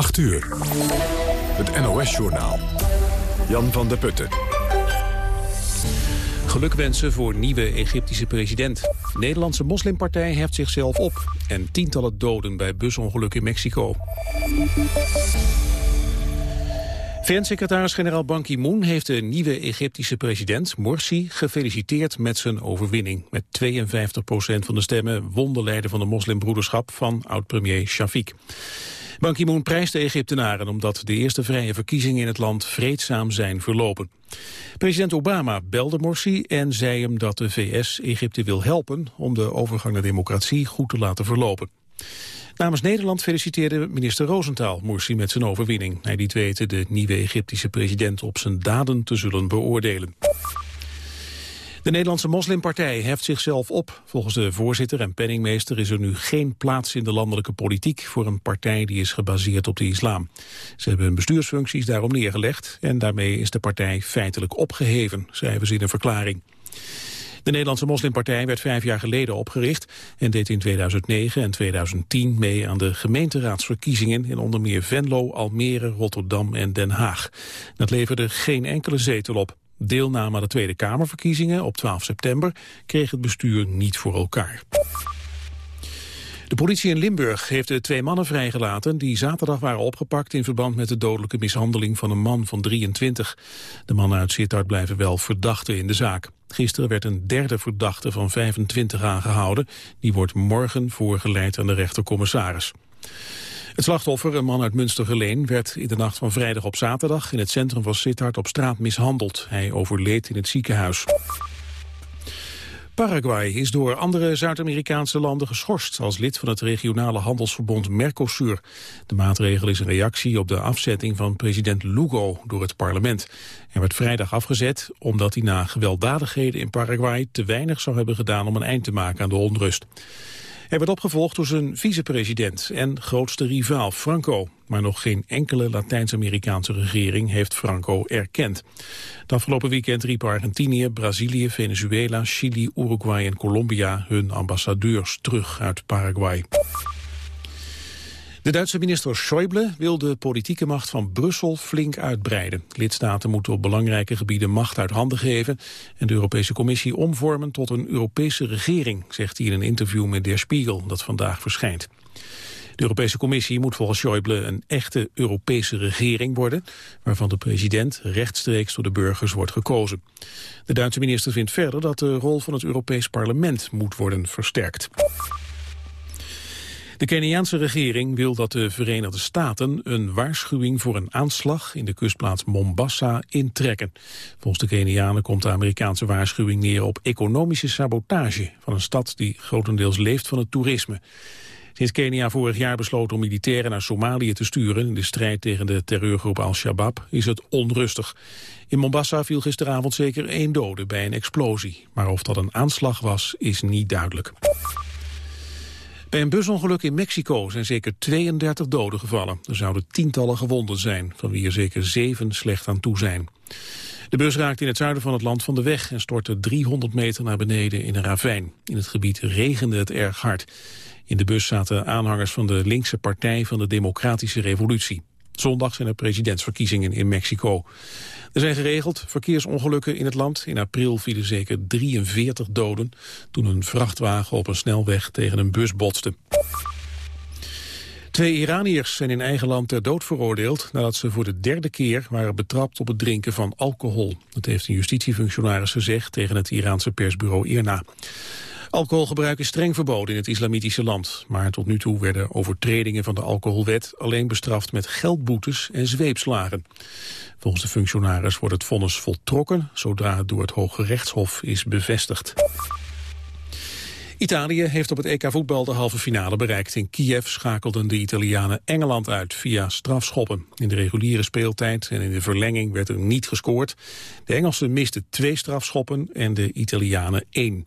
8 uur. Het NOS-journaal. Jan van der Putten. Gelukwensen voor nieuwe Egyptische president. De Nederlandse moslimpartij heft zichzelf op. En tientallen doden bij busongeluk in Mexico. VN-secretaris-generaal Ban Ki-moon heeft de nieuwe Egyptische president Morsi gefeliciteerd met zijn overwinning. Met 52 procent van de stemmen won de leider van de moslimbroederschap van oud-premier Shafiq. Ban Ki-moon prijst de Egyptenaren omdat de eerste vrije verkiezingen in het land vreedzaam zijn verlopen. President Obama belde Morsi en zei hem dat de VS Egypte wil helpen om de overgang naar democratie goed te laten verlopen. Namens Nederland feliciteerde minister Rosenthal Morsi met zijn overwinning. Hij liet weten de nieuwe Egyptische president op zijn daden te zullen beoordelen. De Nederlandse moslimpartij heft zichzelf op. Volgens de voorzitter en penningmeester is er nu geen plaats in de landelijke politiek voor een partij die is gebaseerd op de islam. Ze hebben hun bestuursfuncties daarom neergelegd en daarmee is de partij feitelijk opgeheven, schrijven ze in een verklaring. De Nederlandse moslimpartij werd vijf jaar geleden opgericht en deed in 2009 en 2010 mee aan de gemeenteraadsverkiezingen in onder meer Venlo, Almere, Rotterdam en Den Haag. Dat leverde geen enkele zetel op. Deelname aan de Tweede Kamerverkiezingen op 12 september kreeg het bestuur niet voor elkaar. De politie in Limburg heeft de twee mannen vrijgelaten die zaterdag waren opgepakt in verband met de dodelijke mishandeling van een man van 23. De mannen uit Sittard blijven wel verdachten in de zaak. Gisteren werd een derde verdachte van 25 aangehouden. Die wordt morgen voorgeleid aan de rechtercommissaris. Het slachtoffer, een man uit Münstergeleen, werd in de nacht van vrijdag op zaterdag in het centrum van Sittard op straat mishandeld. Hij overleed in het ziekenhuis. Paraguay is door andere Zuid-Amerikaanse landen geschorst als lid van het regionale handelsverbond Mercosur. De maatregel is een reactie op de afzetting van president Lugo door het parlement. Hij werd vrijdag afgezet omdat hij na gewelddadigheden in Paraguay te weinig zou hebben gedaan om een eind te maken aan de onrust. Hij werd opgevolgd door zijn vicepresident en grootste rivaal Franco. Maar nog geen enkele Latijns-Amerikaanse regering heeft Franco erkend. Het afgelopen weekend riepen Argentinië, Brazilië, Venezuela, Chili, Uruguay en Colombia hun ambassadeurs terug uit Paraguay. De Duitse minister Schäuble wil de politieke macht van Brussel flink uitbreiden. Lidstaten moeten op belangrijke gebieden macht uit handen geven... en de Europese Commissie omvormen tot een Europese regering... zegt hij in een interview met Der Spiegel dat vandaag verschijnt. De Europese Commissie moet volgens Schäuble een echte Europese regering worden... waarvan de president rechtstreeks door de burgers wordt gekozen. De Duitse minister vindt verder dat de rol van het Europees Parlement moet worden versterkt. De Keniaanse regering wil dat de Verenigde Staten een waarschuwing voor een aanslag in de kustplaats Mombasa intrekken. Volgens de Kenianen komt de Amerikaanse waarschuwing neer op economische sabotage van een stad die grotendeels leeft van het toerisme. Sinds Kenia vorig jaar besloot om militairen naar Somalië te sturen in de strijd tegen de terreurgroep Al-Shabaab is het onrustig. In Mombasa viel gisteravond zeker één dode bij een explosie, maar of dat een aanslag was is niet duidelijk. Bij een busongeluk in Mexico zijn zeker 32 doden gevallen. Er zouden tientallen gewonden zijn, van wie er zeker zeven slecht aan toe zijn. De bus raakte in het zuiden van het land van de weg en stortte 300 meter naar beneden in een ravijn. In het gebied regende het erg hard. In de bus zaten aanhangers van de linkse partij van de Democratische Revolutie. Zondag zijn er presidentsverkiezingen in Mexico. Er zijn geregeld verkeersongelukken in het land. In april vielen zeker 43 doden toen een vrachtwagen op een snelweg tegen een bus botste. Twee Iraniërs zijn in eigen land ter dood veroordeeld... nadat ze voor de derde keer waren betrapt op het drinken van alcohol. Dat heeft een justitiefunctionaris gezegd tegen het Iraanse persbureau IRNA. Alcoholgebruik is streng verboden in het islamitische land. Maar tot nu toe werden overtredingen van de alcoholwet alleen bestraft met geldboetes en zweepslagen. Volgens de functionaris wordt het vonnis voltrokken zodra het door het Hoge Rechtshof is bevestigd. Italië heeft op het EK voetbal de halve finale bereikt. In Kiev schakelden de Italianen Engeland uit via strafschoppen. In de reguliere speeltijd en in de verlenging werd er niet gescoord. De Engelsen misten twee strafschoppen en de Italianen één.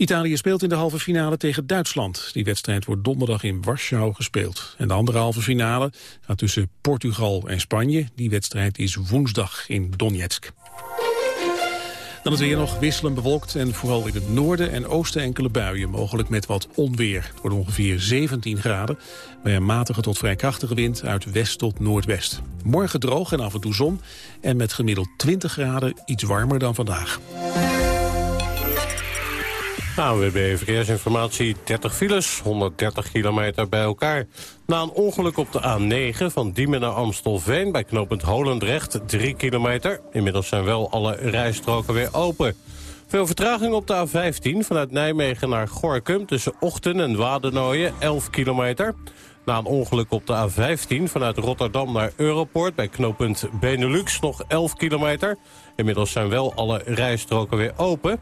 Italië speelt in de halve finale tegen Duitsland. Die wedstrijd wordt donderdag in Warschau gespeeld. En de andere halve finale gaat tussen Portugal en Spanje. Die wedstrijd is woensdag in Donetsk. Dan het weer nog wisselend bewolkt en vooral in het noorden en oosten enkele buien. Mogelijk met wat onweer. Het wordt ongeveer 17 graden. Bij een matige tot vrij krachtige wind uit west tot noordwest. Morgen droog en af en toe zon. En met gemiddeld 20 graden iets warmer dan vandaag. ANWB Verkeersinformatie, 30 files, 130 kilometer bij elkaar. Na een ongeluk op de A9 van Diemen naar Amstelveen... bij knooppunt Holendrecht, 3 kilometer. Inmiddels zijn wel alle rijstroken weer open. Veel vertraging op de A15 vanuit Nijmegen naar Gorkum... tussen Ochten en Wadenooien, 11 kilometer. Na een ongeluk op de A15 vanuit Rotterdam naar Europort... bij knooppunt Benelux nog 11 kilometer. Inmiddels zijn wel alle rijstroken weer open...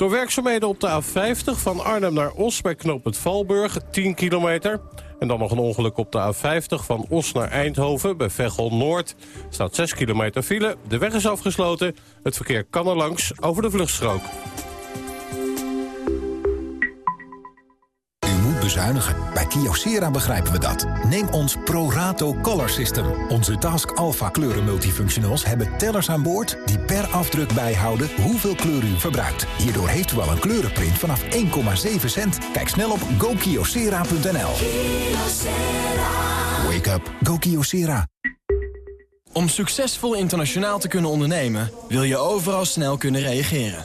Door werkzaamheden op de A50 van Arnhem naar Os bij knooppunt Valburg, 10 kilometer. En dan nog een ongeluk op de A50 van Os naar Eindhoven bij Veghel Noord. Staat 6 kilometer file, de weg is afgesloten. Het verkeer kan er langs over de vluchtstrook. Bezuinigen. Bij Kyocera begrijpen we dat. Neem ons ProRato Color System. Onze Task Alpha kleuren multifunctionals hebben tellers aan boord... die per afdruk bijhouden hoeveel kleur u verbruikt. Hierdoor heeft u al een kleurenprint vanaf 1,7 cent. Kijk snel op gokyocera.nl. Wake up. Go Kyocera. Om succesvol internationaal te kunnen ondernemen... wil je overal snel kunnen reageren.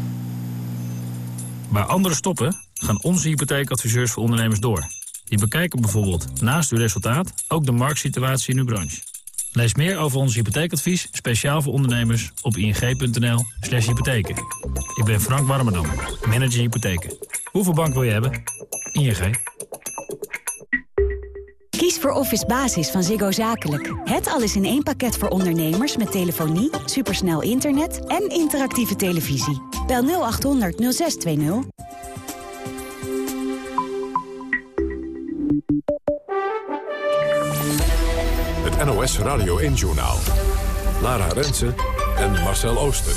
Waar anderen stoppen, gaan onze hypotheekadviseurs voor ondernemers door... Die bekijken bijvoorbeeld naast uw resultaat ook de marktsituatie in uw branche. Lees meer over ons hypotheekadvies, speciaal voor ondernemers, op ing.nl slash hypotheken. Ik ben Frank Warmerdam, manager hypotheken. Hoeveel bank wil je hebben? ING. Kies voor Office Basis van Ziggo Zakelijk. Het alles in één pakket voor ondernemers met telefonie, supersnel internet en interactieve televisie. Bel 0800 0620. NOS Radio 1-journaal. Lara Rensen en Marcel Ooster.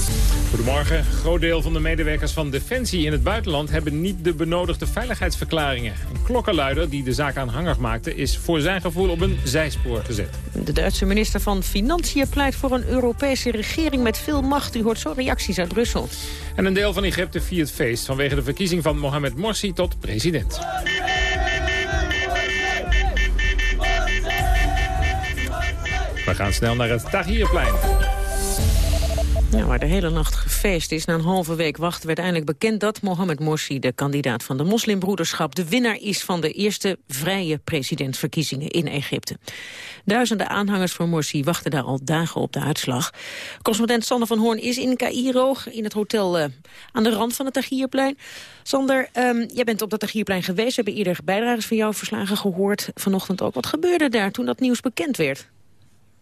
Goedemorgen. Een groot deel van de medewerkers van Defensie in het buitenland... hebben niet de benodigde veiligheidsverklaringen. Een klokkenluider die de zaak aanhangig maakte... is voor zijn gevoel op een zijspoor gezet. De Duitse minister van Financiën pleit voor een Europese regering met veel macht. U hoort zo reacties uit Brussel. En een deel van Egypte viert feest... vanwege de verkiezing van Mohamed Morsi tot president. We gaan snel naar het Tahrirplein. Waar de hele nacht gefeest is. Na een halve week wachten werd eindelijk bekend dat Mohamed Morsi, de kandidaat van de moslimbroederschap, de winnaar is van de eerste vrije presidentsverkiezingen in Egypte. Duizenden aanhangers van Morsi wachten daar al dagen op de uitslag. Correspondent Sander van Hoorn is in Cairo, in het hotel uh, aan de rand van het Tahrirplein. Sander, um, jij bent op dat Tahrirplein geweest. We hebben eerder bijdragers van jou verslagen gehoord. Vanochtend ook. Wat gebeurde daar toen dat nieuws bekend werd?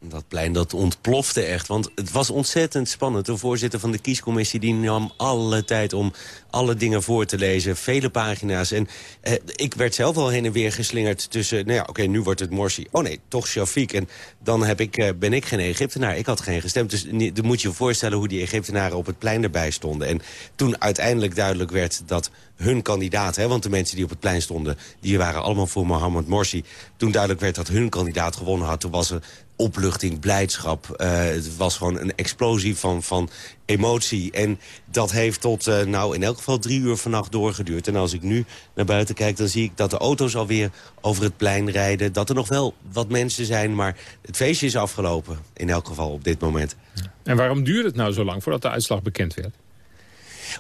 Dat plein dat ontplofte echt, want het was ontzettend spannend. De voorzitter van de kiescommissie die nam alle tijd om alle dingen voor te lezen. Vele pagina's. En eh, ik werd zelf al heen en weer geslingerd tussen... nou ja, oké, nu wordt het Morsi. Oh nee, toch Shafiq. En dan heb ik, eh, ben ik geen Egyptenaar. Ik had geen gestemd. Dus dan moet je je voorstellen hoe die Egyptenaren op het plein erbij stonden. En toen uiteindelijk duidelijk werd dat hun kandidaat... Hè, want de mensen die op het plein stonden, die waren allemaal voor Mohammed Morsi. Toen duidelijk werd dat hun kandidaat gewonnen had... toen was er opluchting, blijdschap. Uh, het was gewoon een explosie van, van emotie. En dat heeft tot, uh, nou, in elk geval drie uur vannacht doorgeduurd. En als ik nu naar buiten kijk, dan zie ik dat de auto's alweer over het plein rijden. Dat er nog wel wat mensen zijn, maar het feestje is afgelopen. In elk geval op dit moment. En waarom duurde het nou zo lang voordat de uitslag bekend werd?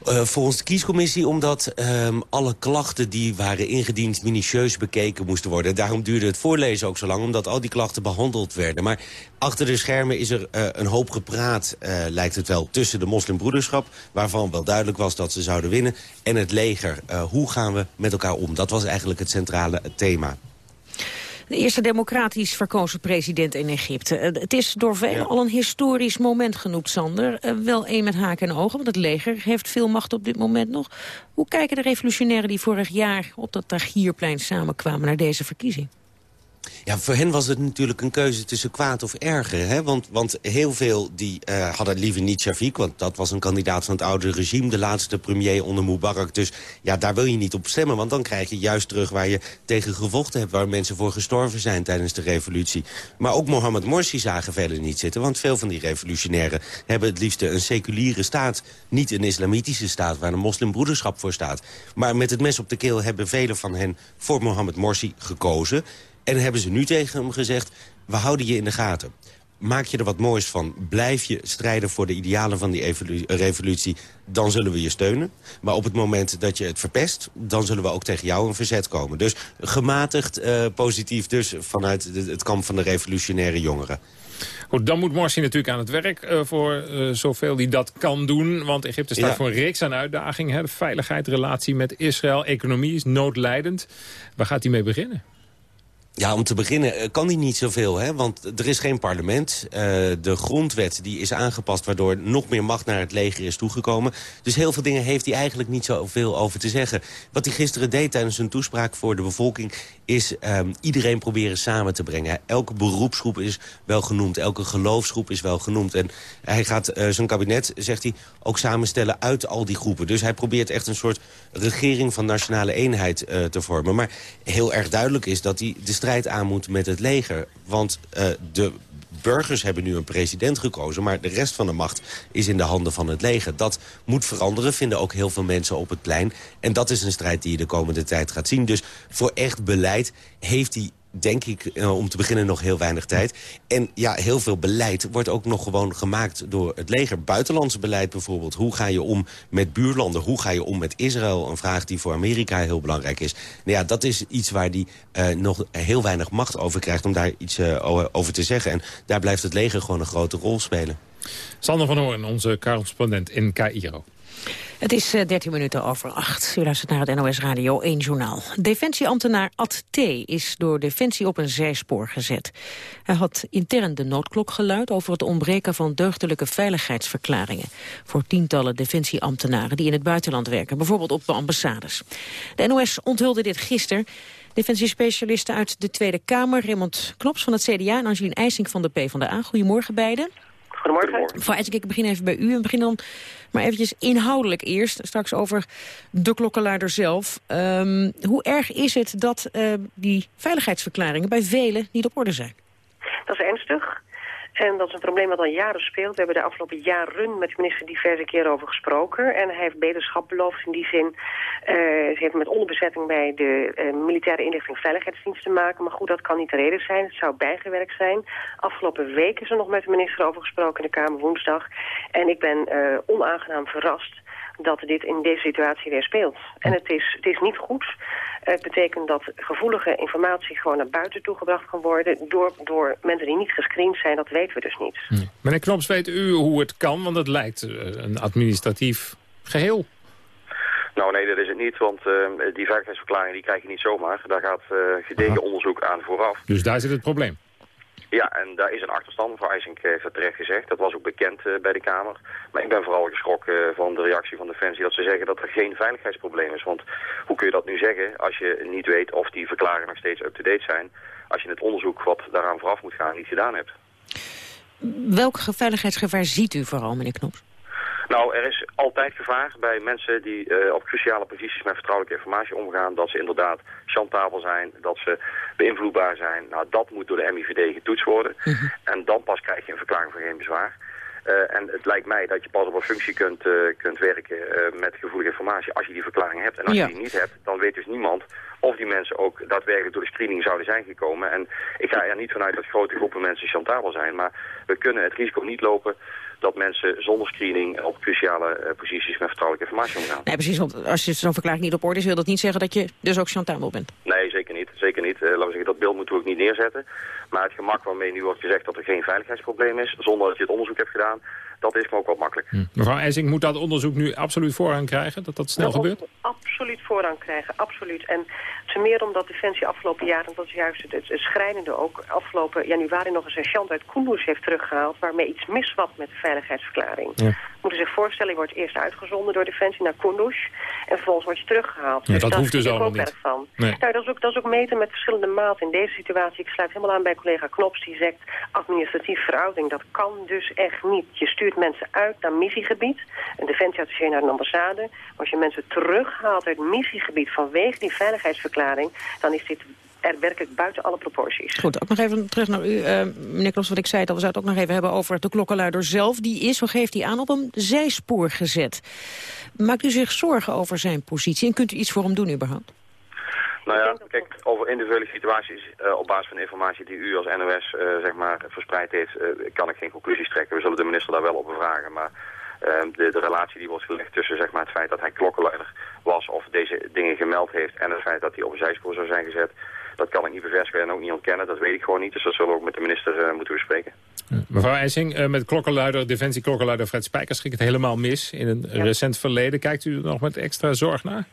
Uh, volgens de kiescommissie omdat um, alle klachten die waren ingediend... minutieus bekeken moesten worden. Daarom duurde het voorlezen ook zo lang, omdat al die klachten behandeld werden. Maar achter de schermen is er uh, een hoop gepraat, uh, lijkt het wel... tussen de moslimbroederschap, waarvan wel duidelijk was dat ze zouden winnen... en het leger. hoe gaan we met elkaar om? Dat was eigenlijk het centrale thema. De eerste democratisch verkozen president in Egypte. Eh, het is door velen al een historisch moment genoemd, Sander. Eh, wel één met haken en ogen, want het leger heeft veel macht op dit moment nog. Hoe kijken de revolutionairen die vorig jaar op dat Tahrirplein samenkwamen naar deze verkiezing? Ja, voor hen was het natuurlijk een keuze tussen kwaad of erger. Hè? Want, want heel veel die uh, hadden liever niet Shafiq... want dat was een kandidaat van het oude regime... de laatste premier onder Mubarak. Dus ja, daar wil je niet op stemmen... want dan krijg je juist terug waar je tegen gevochten hebt... waar mensen voor gestorven zijn tijdens de revolutie. Maar ook Mohammed Morsi zagen verder niet zitten... want veel van die revolutionairen hebben het liefst een seculiere staat... niet een islamitische staat waar een moslimbroederschap voor staat. Maar met het mes op de keel hebben velen van hen voor Mohammed Morsi gekozen... En hebben ze nu tegen hem gezegd, we houden je in de gaten. Maak je er wat moois van, blijf je strijden voor de idealen van die revolutie... dan zullen we je steunen. Maar op het moment dat je het verpest, dan zullen we ook tegen jou een verzet komen. Dus gematigd uh, positief dus vanuit het kamp van de revolutionaire jongeren. Goed, dan moet Morsi natuurlijk aan het werk uh, voor uh, zoveel die dat kan doen. Want Egypte staat voor een reeks aan uitdagingen. Veiligheid, relatie met Israël, economie is noodlijdend. Waar gaat hij mee beginnen? Ja, om te beginnen eh, kan hij niet zoveel, hè? want er is geen parlement. Uh, de grondwet die is aangepast, waardoor nog meer macht naar het leger is toegekomen. Dus heel veel dingen heeft hij eigenlijk niet zoveel over te zeggen. Wat hij gisteren deed tijdens zijn toespraak voor de bevolking... is um, iedereen proberen samen te brengen. Elke beroepsgroep is wel genoemd, elke geloofsgroep is wel genoemd. En hij gaat uh, zijn kabinet, zegt hij, ook samenstellen uit al die groepen. Dus hij probeert echt een soort regering van nationale eenheid te vormen. Maar heel erg duidelijk is dat hij... strijd aan moet met het leger. Want uh, de burgers hebben nu een president gekozen... maar de rest van de macht is in de handen van het leger. Dat moet veranderen, vinden ook heel veel mensen op het plein. En dat is een strijd die je de komende tijd gaat zien. Dus voor echt beleid heeft hij denk ik, uh, om te beginnen nog heel weinig tijd. En ja, heel veel beleid wordt ook nog gewoon gemaakt door het leger. Buitenlandse beleid bijvoorbeeld. Hoe ga je om met buurlanden? Hoe ga je om met Israël? Een vraag die voor Amerika heel belangrijk is. Nou ja, dat is iets waar die uh, nog heel weinig macht over krijgt... om daar iets uh, over te zeggen. En daar blijft het leger gewoon een grote rol spelen. Sander van Hoorn, onze correspondent in Cairo. Het is 13 eh, minuten over 8. U luistert naar het NOS Radio 1 Journaal. Defensieambtenaar Ad T. is door Defensie op een zijspoor gezet. Hij had intern de noodklok geluid over het ontbreken van deugdelijke veiligheidsverklaringen. Voor tientallen defensieambtenaren die in het buitenland werken, bijvoorbeeld op de ambassades. De NOS onthulde dit gisteren. Defensiespecialisten uit de Tweede Kamer, Raymond Knops van het CDA en Angelien IJsink van de PvdA. Goedemorgen beiden. Goedemorgen. Mevrouw ik begin even bij u en begin dan maar eventjes inhoudelijk eerst. Straks over de klokkenluider zelf. Um, hoe erg is het dat uh, die veiligheidsverklaringen bij velen niet op orde zijn? Dat is ernstig. En dat is een probleem wat al jaren speelt. We hebben de afgelopen jaren met de minister diverse keren over gesproken. En hij heeft beterschap beloofd in die zin. Uh, ze heeft met onderbezetting bij de uh, militaire inlichting veiligheidsdienst te maken. Maar goed, dat kan niet de reden zijn. Het zou bijgewerkt zijn. Afgelopen week is er nog met de minister over gesproken in de Kamer woensdag. En ik ben uh, onaangenaam verrast dat dit in deze situatie weer speelt. En het is, het is niet goed. Het betekent dat gevoelige informatie gewoon naar buiten toe gebracht kan worden... door, door mensen die niet gescreend zijn, dat weten we dus niet. Hm. Meneer Knops, weet u hoe het kan? Want het lijkt eh, een administratief geheel. Nou nee, dat is het niet, want uh, die veiligheidsverklaring die krijg je niet zomaar. Daar gaat uh, gedegen onderzoek aan vooraf. Dus daar zit het probleem? Ja, en daar is een achterstand. Mevrouw IJsink heeft dat terecht gezegd. Dat was ook bekend uh, bij de Kamer. Maar ik ben vooral geschrokken uh, van de reactie van Defensie... dat ze zeggen dat er geen veiligheidsprobleem is. Want hoe kun je dat nu zeggen als je niet weet of die verklaringen nog steeds up-to-date zijn... als je het onderzoek wat daaraan vooraf moet gaan niet gedaan hebt? Welk veiligheidsgevaar ziet u vooral, meneer Knops? Nou, er is altijd gevaar bij mensen die uh, op cruciale posities met vertrouwelijke informatie omgaan. Dat ze inderdaad chantabel zijn, dat ze beïnvloedbaar zijn. Nou, dat moet door de MIVD getoetst worden. Mhm. En dan pas krijg je een verklaring van geen bezwaar. Uh, en het lijkt mij dat je pas op een functie kunt, uh, kunt werken met gevoelige informatie als je die verklaring hebt. En als ja. je die niet hebt, dan weet dus niemand of die mensen ook daadwerkelijk door de screening zouden zijn gekomen. En ik ga er niet vanuit dat grote groepen mensen chantabel zijn, maar we kunnen het risico niet lopen dat mensen zonder screening op cruciale posities met vertrouwelijke informatie omgaan. Nee, precies, want als je zo'n verklaring niet op orde is, wil dat niet zeggen dat je dus ook chantabel bent. Nee, zeker niet. Zeker niet. laten we zeggen, dat beeld moeten we ook niet neerzetten. Maar het gemak waarmee nu wordt gezegd dat er geen veiligheidsprobleem is, zonder dat je het onderzoek hebt gedaan, dat is me ook wat makkelijk. Hm. Mevrouw IJsing, moet dat onderzoek nu absoluut voorrang krijgen? Dat dat snel nou, gebeurt? Absoluut voorrang krijgen, absoluut. En meer omdat Defensie afgelopen jaar, en dat is juist het, het schrijnende ook, afgelopen januari nog een sergeant uit Kunduz heeft teruggehaald, waarmee iets miswat met de veiligheidsverklaring. Ja. Moeten zich voorstellen, je wordt eerst uitgezonden door Defensie naar Kunduz en vervolgens word je teruggehaald. Ja, dus dat hoeft dus allemaal niet. Van. Nee. Nou, dat, is ook, dat is ook meten met verschillende maten in deze situatie. Ik sluit helemaal aan bij collega Knops, die zegt administratief veroudering. Dat kan dus echt niet. Je stuurt mensen uit naar missiegebied, een defensieattaché naar een ambassade. Maar als je mensen terughaalt uit missiegebied vanwege die veiligheidsverklaring, dan is dit er werkelijk buiten alle proporties. Goed, ook nog even terug naar u, uh, meneer Klos, wat ik zei, dat we zouden het ook nog even hebben over de klokkenluider zelf. Die is, zo geeft hij aan, op een zijspoor gezet. Maakt u zich zorgen over zijn positie en kunt u iets voor hem doen überhaupt? Nou ja, kijk, over individuele situaties uh, op basis van informatie die u als NOS uh, zeg maar verspreid heeft, uh, kan ik geen conclusies trekken. We zullen de minister daar wel op bevragen, maar de, de, relatie die wordt gelegd tussen zeg maar, het feit dat hij klokkenluider was of deze dingen gemeld heeft en het feit dat hij op een zijspoor zou zijn gezet, dat kan ik niet bevestigen en ook niet ontkennen. Dat weet ik gewoon niet, dus dat zullen we ook met de minister moeten bespreken. Mevrouw IJsing, met klokkenluider, defensie klokkenluider Fred Spijkers ging het helemaal mis in een ja. recent verleden. Kijkt u er nog met extra zorg naar?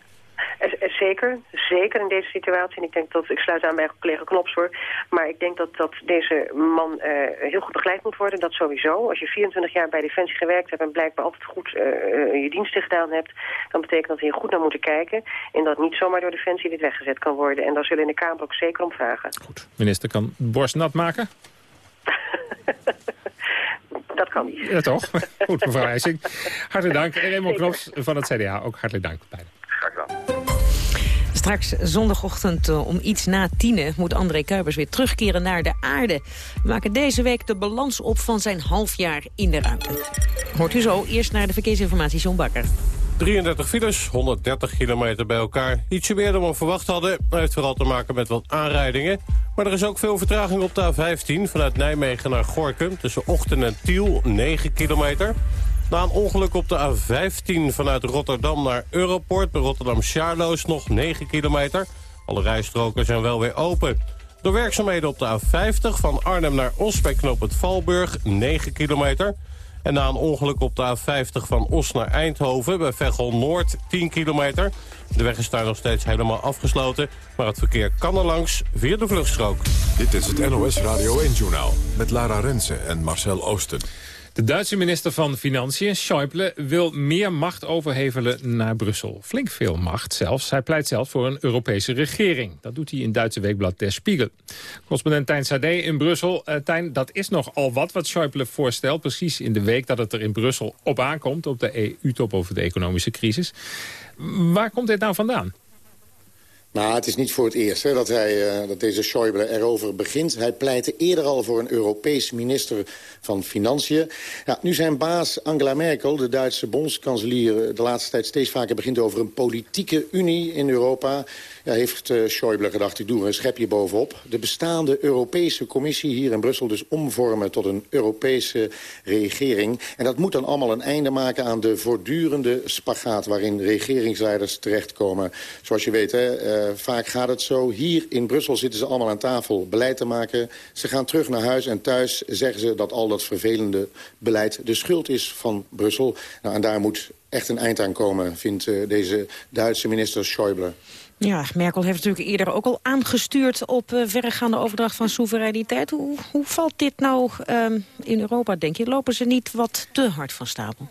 Zeker, zeker in deze situatie. En ik denk dat, ik sluit aan bij collega Knops hoor. Maar ik denk dat, dat deze man uh, heel goed begeleid moet worden. Dat sowieso. Als je 24 jaar bij Defensie gewerkt hebt en blijkbaar altijd goed uh, uh, je diensten gedaan hebt. Dan betekent dat we hier goed naar moeten kijken. En dat niet zomaar door Defensie dit weggezet kan worden. En daar zullen in de Kamer ook zeker om vragen. Goed. Minister kan borst nat maken? dat kan niet. Ja, toch? Goed, mevrouw IJsing. Hartelijk dank. En Raymond Knops van het CDA, ook hartelijk dank. Beide. Graag gedaan. Straks zondagochtend uh, om iets na tienen moet André Kuipers weer terugkeren naar de aarde. We maken deze week de balans op van zijn halfjaar in de ruimte. Hoort u zo, eerst naar de verkeersinformatie, John Bakker. 33 files, 130 kilometer bij elkaar. Ietsje meer dan we verwacht hadden. Dat heeft vooral te maken met wat aanrijdingen. Maar er is ook veel vertraging op de A15 vanuit Nijmegen naar Gorkum. Tussen Ochten en Tiel, 9 kilometer. Na een ongeluk op de A15 vanuit Rotterdam naar Europort... bij Rotterdam-Charloes nog 9 kilometer. Alle rijstroken zijn wel weer open. Door werkzaamheden op de A50 van Arnhem naar Os bij knoop het Valburg 9 kilometer. En na een ongeluk op de A50 van Os naar Eindhoven bij Veghel Noord 10 kilometer. De weg is daar nog steeds helemaal afgesloten, maar het verkeer kan er langs via de vluchtstrook. Dit is het NOS Radio 1-journaal met Lara Rensen en Marcel Oosten. De Duitse minister van Financiën, Schäuble, wil meer macht overhevelen naar Brussel. Flink veel macht zelfs. Hij pleit zelfs voor een Europese regering. Dat doet hij in Duitse weekblad Der Spiegel. Correspondent Tijn Sade in Brussel. Uh, Tijn, dat is nogal wat wat Schäuble voorstelt. Precies in de week dat het er in Brussel op aankomt... op de EU-top over de economische crisis. Waar komt dit nou vandaan? Nou, het is niet voor het eerst hè, dat, hij, uh, dat deze Schäuble erover begint. Hij pleitte eerder al voor een Europees minister van Financiën. Ja, nu zijn baas Angela Merkel, de Duitse bondskanselier... de laatste tijd steeds vaker begint over een politieke unie in Europa... Ja, heeft uh, Schäuble gedacht, ik doe er een schepje bovenop. De bestaande Europese commissie hier in Brussel dus omvormen... tot een Europese regering. En dat moet dan allemaal een einde maken aan de voortdurende spagaat... waarin regeringsleiders terechtkomen. Zoals je weet, hè, vaak gaat het zo. Hier in Brussel zitten ze allemaal aan tafel beleid te maken. Ze gaan terug naar huis en thuis zeggen ze dat al dat vervelende beleid... de schuld is van Brussel. Nou, en daar moet echt een eind aan komen, vindt uh, deze Duitse minister Schäuble. Ja, Merkel heeft natuurlijk eerder ook al aangestuurd op uh, verregaande overdracht van soevereiniteit. Hoe, hoe valt dit nou um, in Europa, denk je? Lopen ze niet wat te hard van stapel?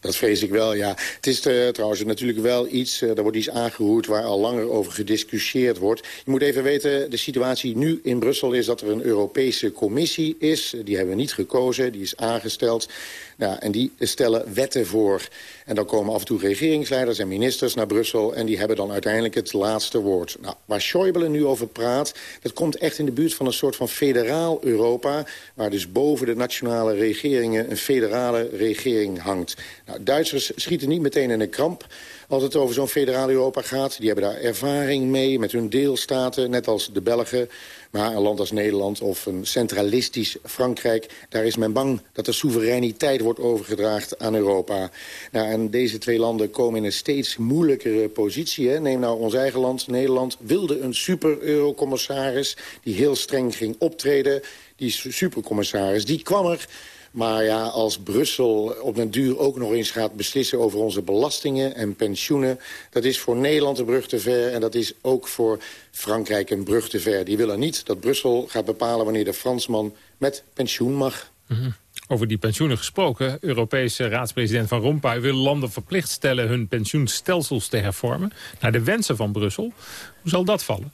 Dat vrees ik wel, ja. Het is uh, trouwens natuurlijk wel iets, uh, er wordt iets aangeroerd... waar al langer over gediscussieerd wordt. Je moet even weten, de situatie nu in Brussel is... dat er een Europese commissie is. Die hebben we niet gekozen, die is aangesteld. Ja, en die stellen wetten voor. En dan komen af en toe regeringsleiders en ministers naar Brussel... en die hebben dan uiteindelijk het laatste woord. Nou, waar Schäuble nu over praat... dat komt echt in de buurt van een soort van federaal Europa... waar dus boven de nationale regeringen een federale regering hangt. Nou, Duitsers schieten niet meteen in een kramp als het over zo'n federaal Europa gaat. Die hebben daar ervaring mee met hun deelstaten, net als de Belgen. Maar een land als Nederland of een centralistisch Frankrijk... daar is men bang dat de soevereiniteit wordt overgedraagd aan Europa. Nou, en deze twee landen komen in een steeds moeilijkere positie. Hè. Neem nou ons eigen land, Nederland, wilde een super-eurocommissaris... die heel streng ging optreden. Die supercommissaris, die kwam er... Maar ja, als Brussel op den duur ook nog eens gaat beslissen over onze belastingen en pensioenen... dat is voor Nederland een brug te ver en dat is ook voor Frankrijk een brug te ver. Die willen niet dat Brussel gaat bepalen wanneer de Fransman met pensioen mag. Mhm. Over die pensioenen gesproken. Europese raadspresident Van Rompuy wil landen verplicht stellen hun pensioenstelsels te hervormen. Naar de wensen van Brussel. Hoe zal dat vallen?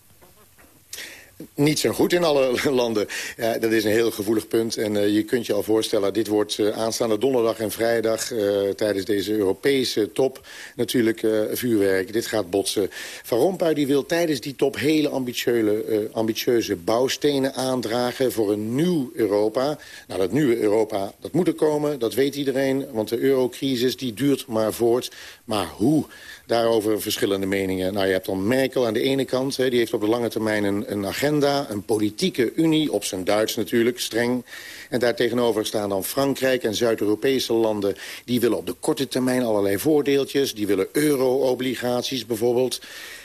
Niet zo goed in alle landen. Dat is een heel gevoelig punt. En uh, je kunt je al voorstellen, dit wordt uh, aanstaande donderdag en vrijdag... Uh, tijdens deze Europese top natuurlijk vuurwerk. Dit gaat botsen. Van Rompuy die wil tijdens die top hele ambitieuze, ambitieuze bouwstenen aandragen... voor een nieuw Europa. Nou, dat nieuwe Europa, dat moet er komen, dat weet iedereen. Want de eurocrisis die duurt maar voort. Maar hoe? Daarover verschillende meningen. Nou, je hebt dan Merkel aan de ene kant. Die heeft op de lange termijn een, een agenda, een politieke unie. Op zijn Duits natuurlijk, streng. En daartegenover staan dan Frankrijk en Zuid-Europese landen. Die willen op de korte termijn allerlei voordeeltjes. Die willen euro-obligaties bijvoorbeeld.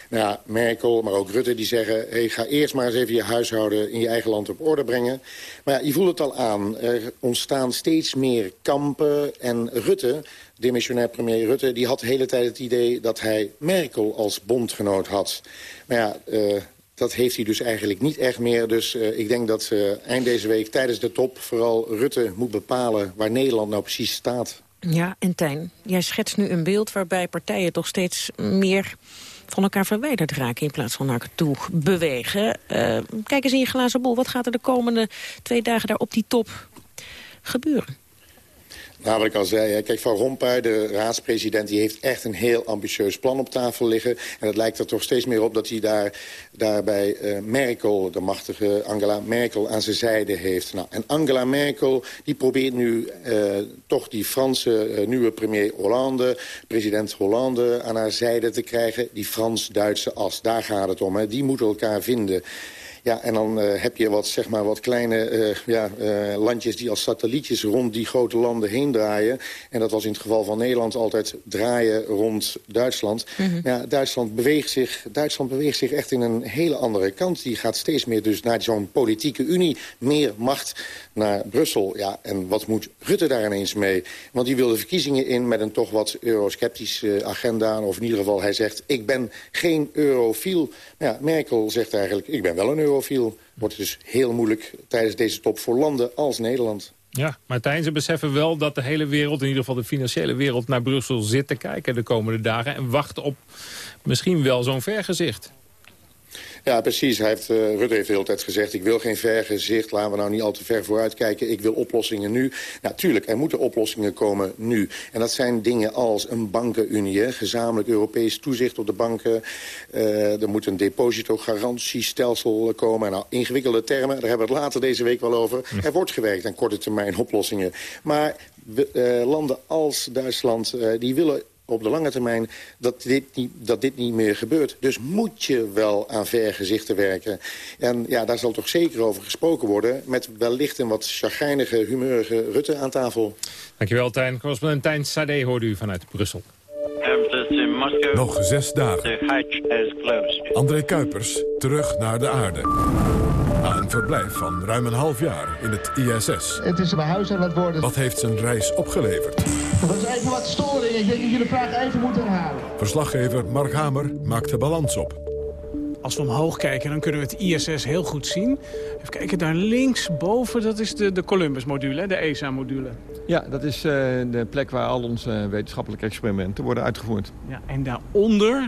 Nou ja, Merkel, maar ook Rutte, die zeggen... Hey, ga eerst maar eens even je huishouden in je eigen land op orde brengen. Maar ja, je voelt het al aan. Er ontstaan steeds meer kampen. En Rutte, demissionair premier Rutte... die had de hele tijd het idee dat hij Merkel als bondgenoot had. Maar ja... Uh, dat heeft hij dus eigenlijk niet echt meer. Dus uh, ik denk dat uh, eind deze week tijdens de top... vooral Rutte moet bepalen waar Nederland nou precies staat. Ja, en Tijn, jij schetst nu een beeld waarbij partijen toch steeds meer van elkaar verwijderd raken... in plaats van naar elkaar toe bewegen. Uh, kijk eens in je glazen bol. Wat gaat er de komende twee dagen daar op die top gebeuren? Nou, wat ik al zei, kijk, Van Rompuy, de raadspresident... die heeft echt een heel ambitieus plan op tafel liggen. En het lijkt er toch steeds meer op dat hij daar, daarbij uh, Merkel... de machtige Angela Merkel aan zijn zijde heeft. Nou, en Angela Merkel die probeert nu uh, toch die Franse uh, nieuwe premier Hollande... president Hollande aan haar zijde te krijgen. Die Frans-Duitse as, daar gaat het om. Hè. Die moeten elkaar vinden. Ja, en dan uh, heb je wat, zeg maar, wat kleine uh, ja, uh, landjes die als satellietjes rond die grote landen heen draaien. En dat was in het geval van Nederland altijd draaien rond Duitsland. Mm -hmm. ja, Duitsland, beweegt zich, Duitsland beweegt zich echt in een hele andere kant. Die gaat steeds meer dus naar zo'n politieke unie. Meer macht naar Brussel. Ja, en wat moet Rutte daar ineens mee? Want die wil de verkiezingen in met een toch wat eurosceptische agenda. Of in ieder geval, hij zegt, ik ben geen eurofiel. Ja, Merkel zegt eigenlijk, ik ben wel een eurofiel wordt het dus heel moeilijk tijdens deze top voor landen als Nederland. Ja, Martijn, ze beseffen wel dat de hele wereld, in ieder geval de financiële wereld... naar Brussel zit te kijken de komende dagen... en wacht op misschien wel zo'n vergezicht. Ja, precies. Hij heeft, uh, Rutte heeft de hele tijd gezegd... ik wil geen vergezicht, laten we nou niet al te ver vooruit kijken. Ik wil oplossingen nu. Natuurlijk, er moeten oplossingen komen nu. En dat zijn dingen als een bankenunie, gezamenlijk Europees toezicht op de banken. Uh, er moet een depositogarantiestelsel komen. Nou, ingewikkelde termen, daar hebben we het later deze week wel over. Er wordt gewerkt aan korte termijn oplossingen. Maar we, uh, landen als Duitsland, die willen op de lange termijn dat dit, niet, dat dit niet meer gebeurt. Dus moet je wel aan vergezichten werken. En ja, daar zal toch zeker over gesproken worden... met wellicht een wat chagrijnige, humeurige Rutte aan tafel. Dankjewel, Tijn. Correspondent Tijn Sade hoorde u vanuit Brussel. Nog zes dagen. André Kuipers terug naar de aarde. Na een verblijf van ruim een half jaar in het ISS. Het is mijn huis aan het worden. Wat heeft zijn reis opgeleverd? Dat is even wat storing. Ik denk dat je de vraag even moet herhalen. Verslaggever Mark Hamer maakt de balans op. Als we omhoog kijken, dan kunnen we het ISS heel goed zien. Even kijken, daar linksboven, dat is de, de Columbus-module, de ESA-module. Ja, dat is uh, de plek waar al onze wetenschappelijke experimenten worden uitgevoerd. Ja, en daaronder,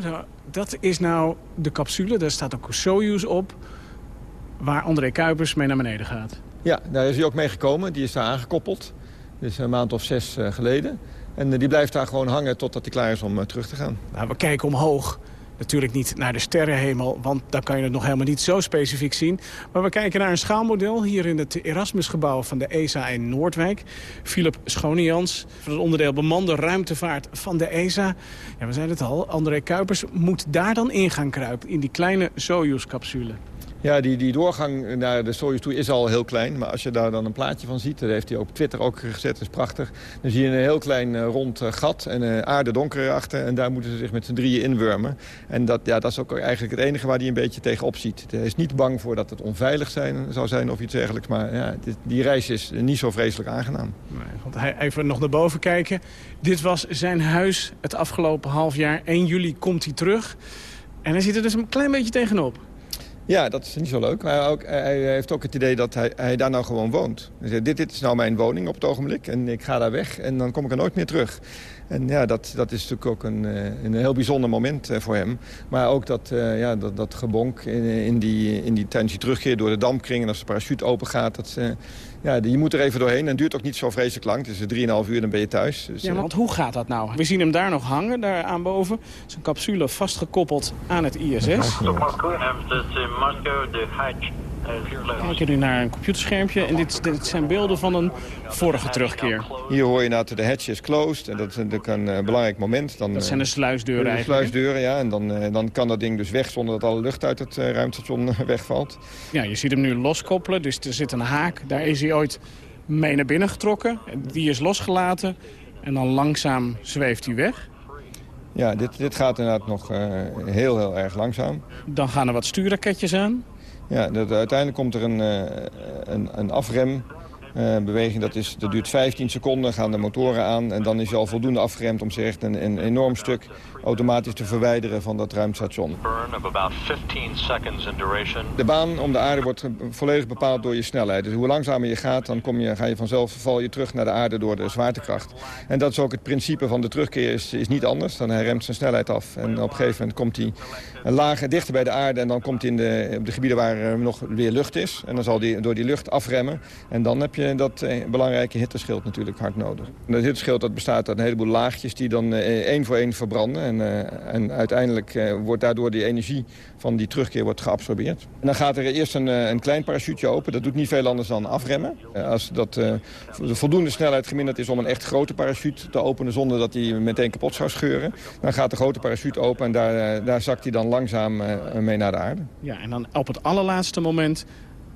dat is nou de capsule, daar staat ook Soyuz op... waar André Kuipers mee naar beneden gaat. Ja, daar is hij ook mee gekomen. Die is daar aangekoppeld. Is een maand of zes uh, geleden. En uh, die blijft daar gewoon hangen totdat hij klaar is om uh, terug te gaan. Nou, we kijken omhoog. Natuurlijk niet naar de sterrenhemel, want dan kan je het nog helemaal niet zo specifiek zien. Maar we kijken naar een schaalmodel hier in het Erasmusgebouw van de ESA in Noordwijk. Philip Schonians, van het onderdeel bemande ruimtevaart van de ESA. Ja, we zeiden het al, André Kuipers moet daar dan in gaan kruipen, in die kleine Soyuz-capsule. Ja, die, die doorgang naar de Soyuz toe is al heel klein. Maar als je daar dan een plaatje van ziet, dat heeft hij op Twitter ook gezet, dat is prachtig. Dan zie je een heel klein uh, rond uh, gat en uh, aarde donker erachter. En daar moeten ze zich met z'n drieën inwurmen. En dat, ja, dat is ook eigenlijk het enige waar hij een beetje tegenop ziet. Hij is niet bang voor dat het onveilig zijn, zou zijn of iets dergelijks. Maar ja, dit, die reis is niet zo vreselijk aangenaam. Nee, want hij, even nog naar boven kijken. Dit was zijn huis het afgelopen half jaar. 1 juli komt hij terug. En hij zit er dus een klein beetje tegenop. Ja, dat is niet zo leuk. Maar ook, hij heeft ook het idee dat hij, hij daar nou gewoon woont. Hij zegt, dit, dit is nou mijn woning op het ogenblik en ik ga daar weg en dan kom ik er nooit meer terug. En ja, dat, dat is natuurlijk ook een, een heel bijzonder moment voor hem. Maar ook dat, ja, dat, dat gebonk in, in, die, in die, tijdens die terugkeer door de dampkring... en als de parachute open gaat, dat, ja, je moet er even doorheen. En het duurt ook niet zo vreselijk lang. Het is 3,5 uur, dan ben je thuis. Dus, ja, want hoe gaat dat nou? We zien hem daar nog hangen, daar aan boven. Zijn capsule vastgekoppeld aan het ISS. We kijken nu naar een computerschermpje en dit, dit, zijn beelden van een vorige terugkeer. Hier hoor je dat de hatch is closed en dat is natuurlijk een uh, belangrijk moment. Dan, dat zijn de sluisdeuren de eigenlijk. sluisdeuren, ja. En dan, uh, dan kan dat ding dus weg zonder dat alle lucht uit het uh, ruimtestation wegvalt. Ja, je ziet hem nu loskoppelen, dus er zit een haak. Daar is hij ooit mee naar binnen getrokken. Die is losgelaten en dan langzaam zweeft hij weg. Ja, dit, dit gaat inderdaad nog heel, heel erg langzaam. Dan gaan er wat stuurraketjes aan. Ja, dat, uiteindelijk komt er een, een, een afrem uh, beweging. Dat, is, dat duurt 15 seconden, gaan de motoren aan... en dan is je al voldoende afgeremd om zich echt een, een enorm stuk automatisch te verwijderen van dat ruimstation. De baan om de aarde wordt volledig bepaald door je snelheid. Dus hoe langzamer je gaat, dan kom je, ga je vanzelf, val je terug naar de aarde door de zwaartekracht. En dat is ook het principe van de terugkeer, is, is niet anders. Dan hij remt zijn snelheid af en op een gegeven moment komt hij lager, dichter bij de aarde... en dan komt hij in de, op de gebieden waar er nog weer lucht is. En dan zal hij door die lucht afremmen. En dan heb je dat eh, belangrijke hitteschild natuurlijk hard nodig. En dat hitteschild dat bestaat uit een heleboel laagjes die dan eh, één voor één verbranden. En, uh, en uiteindelijk uh, wordt daardoor die energie van die terugkeer wordt geabsorbeerd. En dan gaat er eerst een, een klein parachute open. Dat doet niet veel anders dan afremmen. als dat, de voldoende snelheid geminderd is om een echt grote parachute te openen... zonder dat hij meteen kapot zou scheuren... dan gaat de grote parachute open en daar, daar zakt hij dan langzaam mee naar de aarde. Ja, en dan op het allerlaatste moment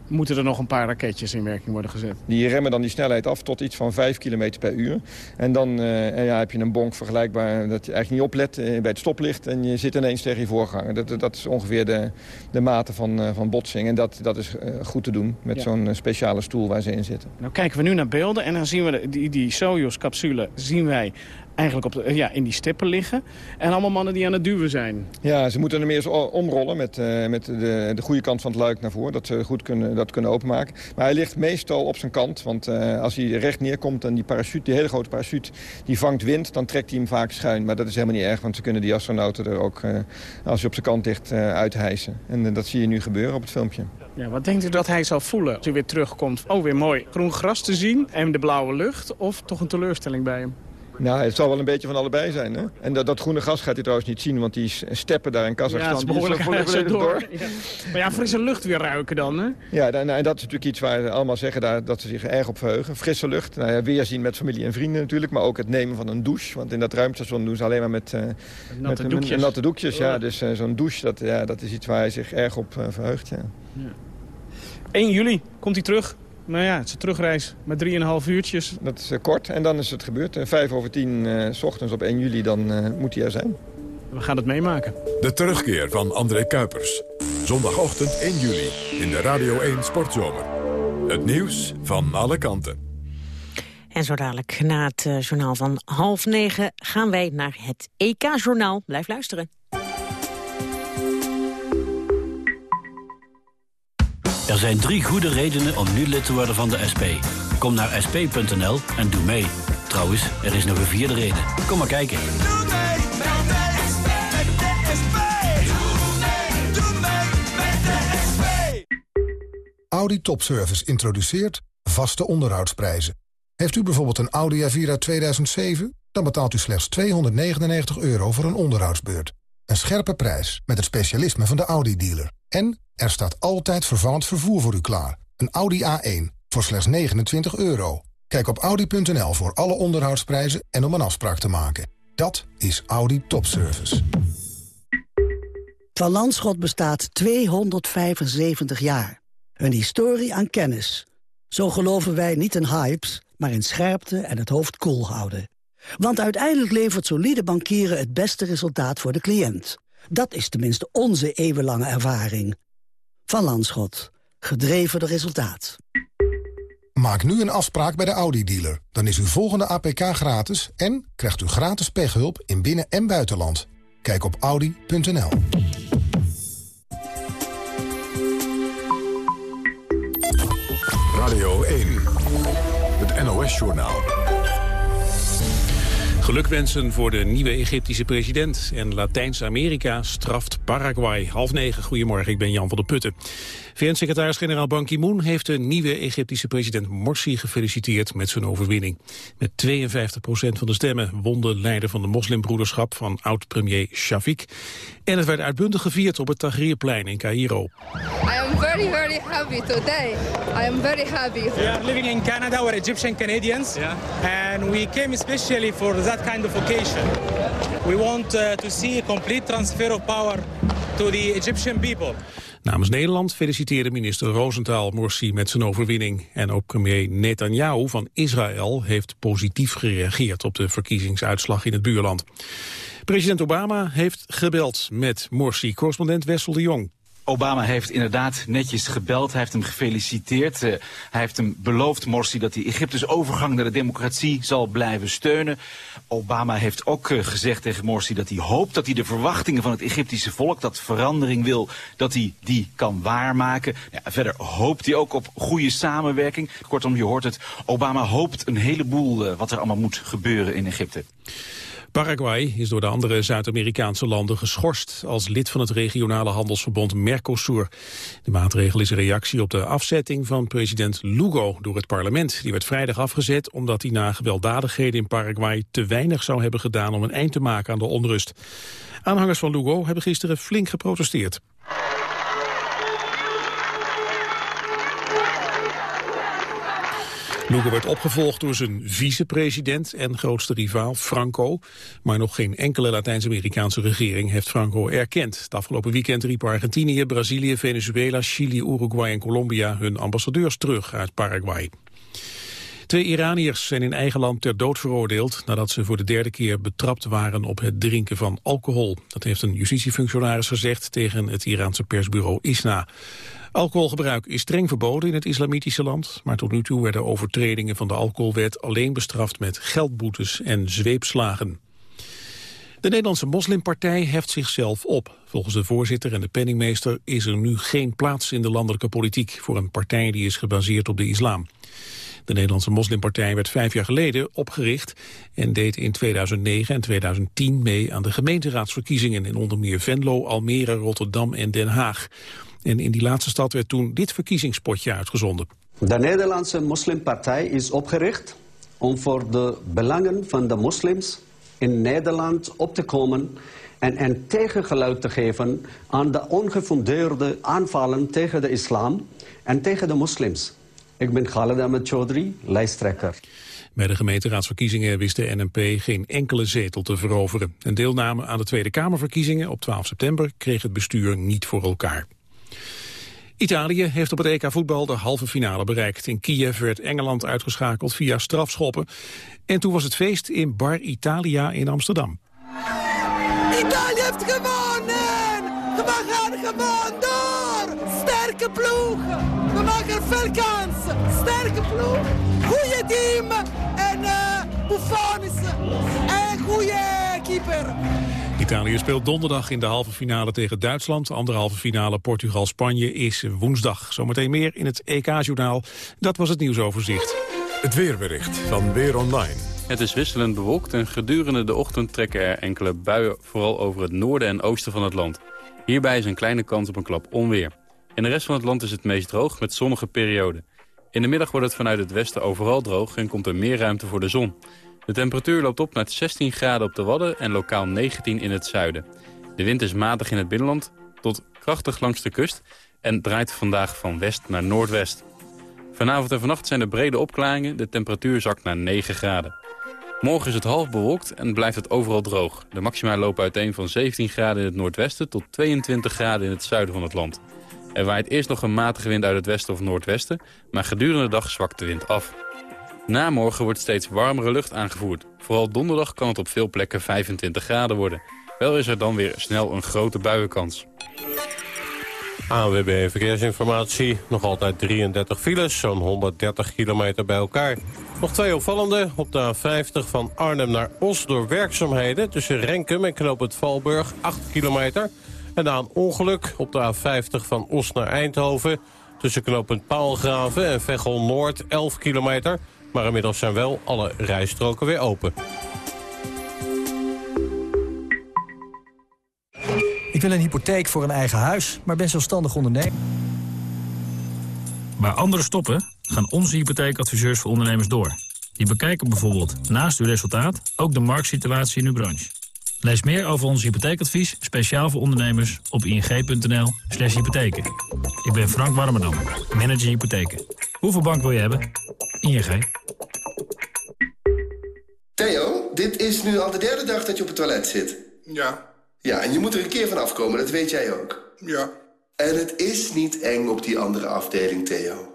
moeten er nog een paar raketjes in werking worden gezet. Die remmen dan die snelheid af tot iets van 5 km per uur. En dan uh, ja, heb je een bonk vergelijkbaar dat je eigenlijk niet oplet uh, bij het stoplicht... en je zit ineens tegen je voorganger. Dat, dat is ongeveer de, de mate van, uh, van botsing. En dat, dat is goed te doen met ja. zo'n speciale stoel waar ze in zitten. Nou kijken we nu naar beelden en dan zien we die, die Soyuz-capsule zien wij eigenlijk op de, ja, in die stippen liggen. En allemaal mannen die aan het duwen zijn. Ja, ze moeten hem eerst omrollen met, uh, met de, de goede kant van het luik naar voren. Dat ze goed kunnen, dat kunnen openmaken. Maar hij ligt meestal op zijn kant. Want uh, als hij recht neerkomt en die parachute, die hele grote parachute, die vangt wind, dan trekt hij hem vaak schuin. Maar dat is helemaal niet erg, want ze kunnen die astronauten er ook, uh, als hij op zijn kant ligt, uithijsen. En dat zie je nu gebeuren op het filmpje. Ja, wat denkt u dat hij zal voelen als hij weer terugkomt? Oh, weer mooi groen gras te zien en de blauwe lucht. Of toch een teleurstelling bij hem? Nou, het zal wel een beetje van allebei zijn. Hè? En dat, dat groene gas gaat hij trouwens niet zien, want die steppen daar in Kazachstan... Ja, is behoorlijk volledig door. door. Ja. Maar ja, frisse lucht weer ruiken dan, hè? Ja, en, en dat is natuurlijk iets waar ze allemaal zeggen daar, dat ze zich erg op verheugen. Frisse lucht, nou ja, weerzien met familie en vrienden natuurlijk, maar ook het nemen van een douche. Want in dat ruimtestation doen ze alleen maar met, uh, natte met doekjes. natte doekjes. Ja, dus uh, zo'n douche, dat, ja, dat is iets waar hij zich erg op uh, verheugt. Ja. Ja. 1 juli komt hij terug nou ja, het is een terugreis met 3,5 uurtjes. Dat is uh, kort en dan is het gebeurd. Uh, vijf over tien uh, s ochtends op 1 juli, dan moet hij er zijn. We gaan het meemaken. De terugkeer van André Kuipers. Zondagochtend 1 juli in de Radio 1 Sportzomer. Het nieuws van alle kanten. En zo dadelijk na het journaal van half negen gaan wij naar het EK-journaal. Blijf luisteren. Er zijn drie goede redenen om nu lid te worden van de SP. Kom naar sp.nl en doe mee. Trouwens, er is nog een vierde reden. Kom maar kijken. Audi Topservice introduceert vaste onderhoudsprijzen. Heeft u bijvoorbeeld een Audi A4 uit 2007? Dan betaalt u slechts 299 euro voor een onderhoudsbeurt. Een scherpe prijs met het specialisme van de Audi-dealer. En er staat altijd vervallend vervoer voor u klaar. Een Audi A1 voor slechts 29 euro. Kijk op audi.nl voor alle onderhoudsprijzen en om een afspraak te maken. Dat is Audi Topservice. Van Landschot bestaat 275 jaar. Een historie aan kennis. Zo geloven wij niet in hypes, maar in scherpte en het hoofd koel houden. Want uiteindelijk levert solide bankieren het beste resultaat voor de cliënt. Dat is tenminste onze eeuwenlange ervaring. Van Landschot. Gedreven door resultaat. Maak nu een afspraak bij de Audi-dealer. Dan is uw volgende APK gratis en krijgt u gratis pechhulp in binnen- en buitenland. Kijk op audi.nl. Radio 1, het NOS-journaal. Gelukwensen voor de nieuwe Egyptische president. En Latijns-Amerika straft Paraguay. Half negen, goedemorgen, ik ben Jan van der Putten. VN-secretaris-generaal Ban Ki-moon heeft de nieuwe Egyptische president Morsi gefeliciteerd met zijn overwinning. Met 52 procent van de stemmen won de leider van de moslimbroederschap van oud-premier Shafiq. En het werd uitbundig gevierd op het Tahrirplein in Cairo. I am very, very happy today. I am very happy. We are living in Canada, we're Egyptian Canadians. And we came especially for that kind of. We want uh, to see a complete transfer of power to the Egyptian people. Namens Nederland feliciteerde minister Rosenthal Morsi met zijn overwinning. En ook premier Netanyahu van Israël heeft positief gereageerd op de verkiezingsuitslag in het buurland. President Obama heeft gebeld met Morsi. Correspondent Wessel de Jong. Obama heeft inderdaad netjes gebeld. Hij heeft hem gefeliciteerd. Uh, hij heeft hem beloofd, Morsi, dat hij Egyptes overgang naar de democratie zal blijven steunen. Obama heeft ook uh, gezegd tegen Morsi dat hij hoopt dat hij de verwachtingen van het Egyptische volk, dat verandering wil, dat hij die kan waarmaken. Ja, verder hoopt hij ook op goede samenwerking. Kortom, je hoort het. Obama hoopt een heleboel uh, wat er allemaal moet gebeuren in Egypte. Paraguay is door de andere Zuid-Amerikaanse landen geschorst als lid van het regionale handelsverbond Mercosur. De maatregel is een reactie op de afzetting van president Lugo door het parlement. Die werd vrijdag afgezet omdat hij na gewelddadigheden in Paraguay te weinig zou hebben gedaan om een eind te maken aan de onrust. Aanhangers van Lugo hebben gisteren flink geprotesteerd. Lugo werd opgevolgd door zijn vicepresident en grootste rivaal Franco. Maar nog geen enkele Latijns-Amerikaanse regering heeft Franco erkend. Het afgelopen weekend riepen Argentinië, Brazilië, Venezuela, Chili, Uruguay en Colombia hun ambassadeurs terug uit Paraguay. Twee Iraniërs zijn in eigen land ter dood veroordeeld... nadat ze voor de derde keer betrapt waren op het drinken van alcohol. Dat heeft een justitiefunctionaris gezegd tegen het Iraanse persbureau ISNA. Alcoholgebruik is streng verboden in het islamitische land... maar tot nu toe werden overtredingen van de alcoholwet alleen bestraft met geldboetes en zweepslagen. De Nederlandse moslimpartij heft zichzelf op. Volgens de voorzitter en de penningmeester is er nu geen plaats in de landelijke politiek... voor een partij die is gebaseerd op de islam. De Nederlandse moslimpartij werd vijf jaar geleden opgericht... en deed in 2009 en 2010 mee aan de gemeenteraadsverkiezingen... in onder meer Venlo, Almere, Rotterdam en Den Haag. En in die laatste stad werd toen dit verkiezingspotje uitgezonden. De Nederlandse moslimpartij is opgericht om voor de belangen van de moslims in Nederland op te komen en een tegengeluid te geven aan de ongefundeerde aanvallen tegen de islam en tegen de moslims. Ik ben Khaled Ahmed Chaudhry, lijsttrekker. Bij de gemeenteraadsverkiezingen wist de NNP geen enkele zetel te veroveren. Een deelname aan de Tweede Kamerverkiezingen op 12 september kreeg het bestuur niet voor elkaar. Italië heeft op het EK voetbal de halve finale bereikt. In Kiev werd Engeland uitgeschakeld via strafschoppen. En toen was het feest in Bar Italia in Amsterdam. Italië heeft gewonnen! We gaan gewoon door! Sterke ploeg! We maken veel kansen! Sterke ploeg! Goeie team! En uh, Buffon is een goede keeper! Italië speelt donderdag in de halve finale tegen Duitsland. De andere halve finale Portugal-Spanje is woensdag. Zometeen meer in het EK-journaal. Dat was het nieuwsoverzicht. Het weerbericht van Weer Online. Het is wisselend bewolkt en gedurende de ochtend trekken er enkele buien... vooral over het noorden en oosten van het land. Hierbij is een kleine kans op een klap onweer. In de rest van het land is het meest droog met zonnige perioden. In de middag wordt het vanuit het westen overal droog en komt er meer ruimte voor de zon. De temperatuur loopt op naar 16 graden op de Wadden en lokaal 19 in het zuiden. De wind is matig in het binnenland tot krachtig langs de kust... en draait vandaag van west naar noordwest. Vanavond en vannacht zijn er brede opklaringen. De temperatuur zakt naar 9 graden. Morgen is het half bewolkt en blijft het overal droog. De maxima lopen uiteen van 17 graden in het noordwesten... tot 22 graden in het zuiden van het land. Er waait eerst nog een matige wind uit het westen of noordwesten... maar gedurende de dag zwakt de wind af. Na morgen wordt steeds warmere lucht aangevoerd. Vooral donderdag kan het op veel plekken 25 graden worden. Wel is er dan weer snel een grote buienkans. ANWB Verkeersinformatie. Nog altijd 33 files, zo'n 130 kilometer bij elkaar. Nog twee opvallende. Op de A50 van Arnhem naar Os door werkzaamheden... tussen Renkum en Knoop het Valburg, 8 kilometer. En na een ongeluk op de A50 van Os naar Eindhoven... tussen knooppunt Paalgraven en Veghel Noord, 11 kilometer. Maar inmiddels zijn wel alle rijstroken weer open. Ik wil een hypotheek voor een eigen huis, maar ben zelfstandig ondernemer. Waar anderen stoppen, gaan onze hypotheekadviseurs voor ondernemers door. Die bekijken bijvoorbeeld naast uw resultaat ook de marktsituatie in uw branche. Lees meer over ons hypotheekadvies, speciaal voor ondernemers, op ing.nl slash hypotheken. Ik ben Frank Warmerdam, manager hypotheken. Hoeveel bank wil je hebben? ING. Theo, dit is nu al de derde dag dat je op het toilet zit. Ja. Ja, en je moet er een keer van afkomen, dat weet jij ook. Ja. En het is niet eng op die andere afdeling, Theo.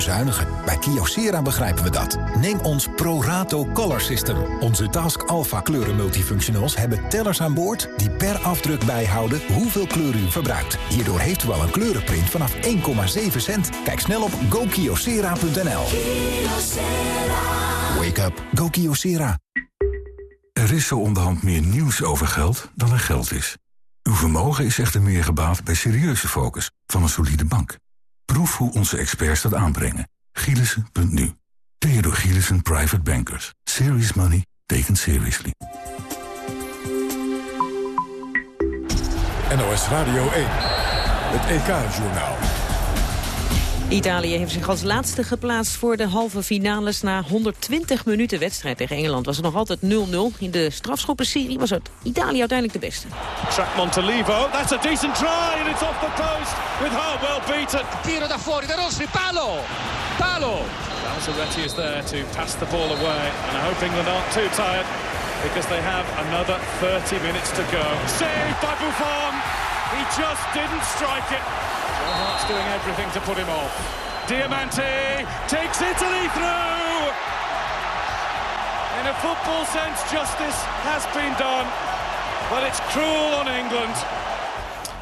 Bezuinigen. Bij Kyocera begrijpen we dat. Neem ons ProRato Color System. Onze Task Alpha kleuren multifunctionals hebben tellers aan boord... die per afdruk bijhouden hoeveel kleur u verbruikt. Hierdoor heeft u al een kleurenprint vanaf 1,7 cent. Kijk snel op gokyocera.nl. Wake up. Go Kyocera. Er is zo onderhand meer nieuws over geld dan er geld is. Uw vermogen is echter meer gebaat bij serieuze focus van een solide bank. Proef hoe onze experts dat aanbrengen. Gielissen.nu. Theodor Gielissen Private Bankers. Serious money taken seriously. NOS Radio 1. Het EK-journaal. Italië heeft zich als laatste geplaatst voor de halve finales. Na 120 minuten wedstrijd tegen Engeland was het nog altijd 0-0. In de strafschoppenserie was het Italië uiteindelijk de beste. Track Montalivo, that's a decent try and it's off the post with Hart well beaten. Tiro da fuori, De Rossi, palo, palo. Lanzaretti is there to pass the ball away and I hope England aren't too tired because they have another 30 minutes to go. Saved by Buffon, he just didn't strike it. Joe Hart's doing everything to put him off. Diamante takes Italy through. In a football sense, justice has been done, but it's cruel on England.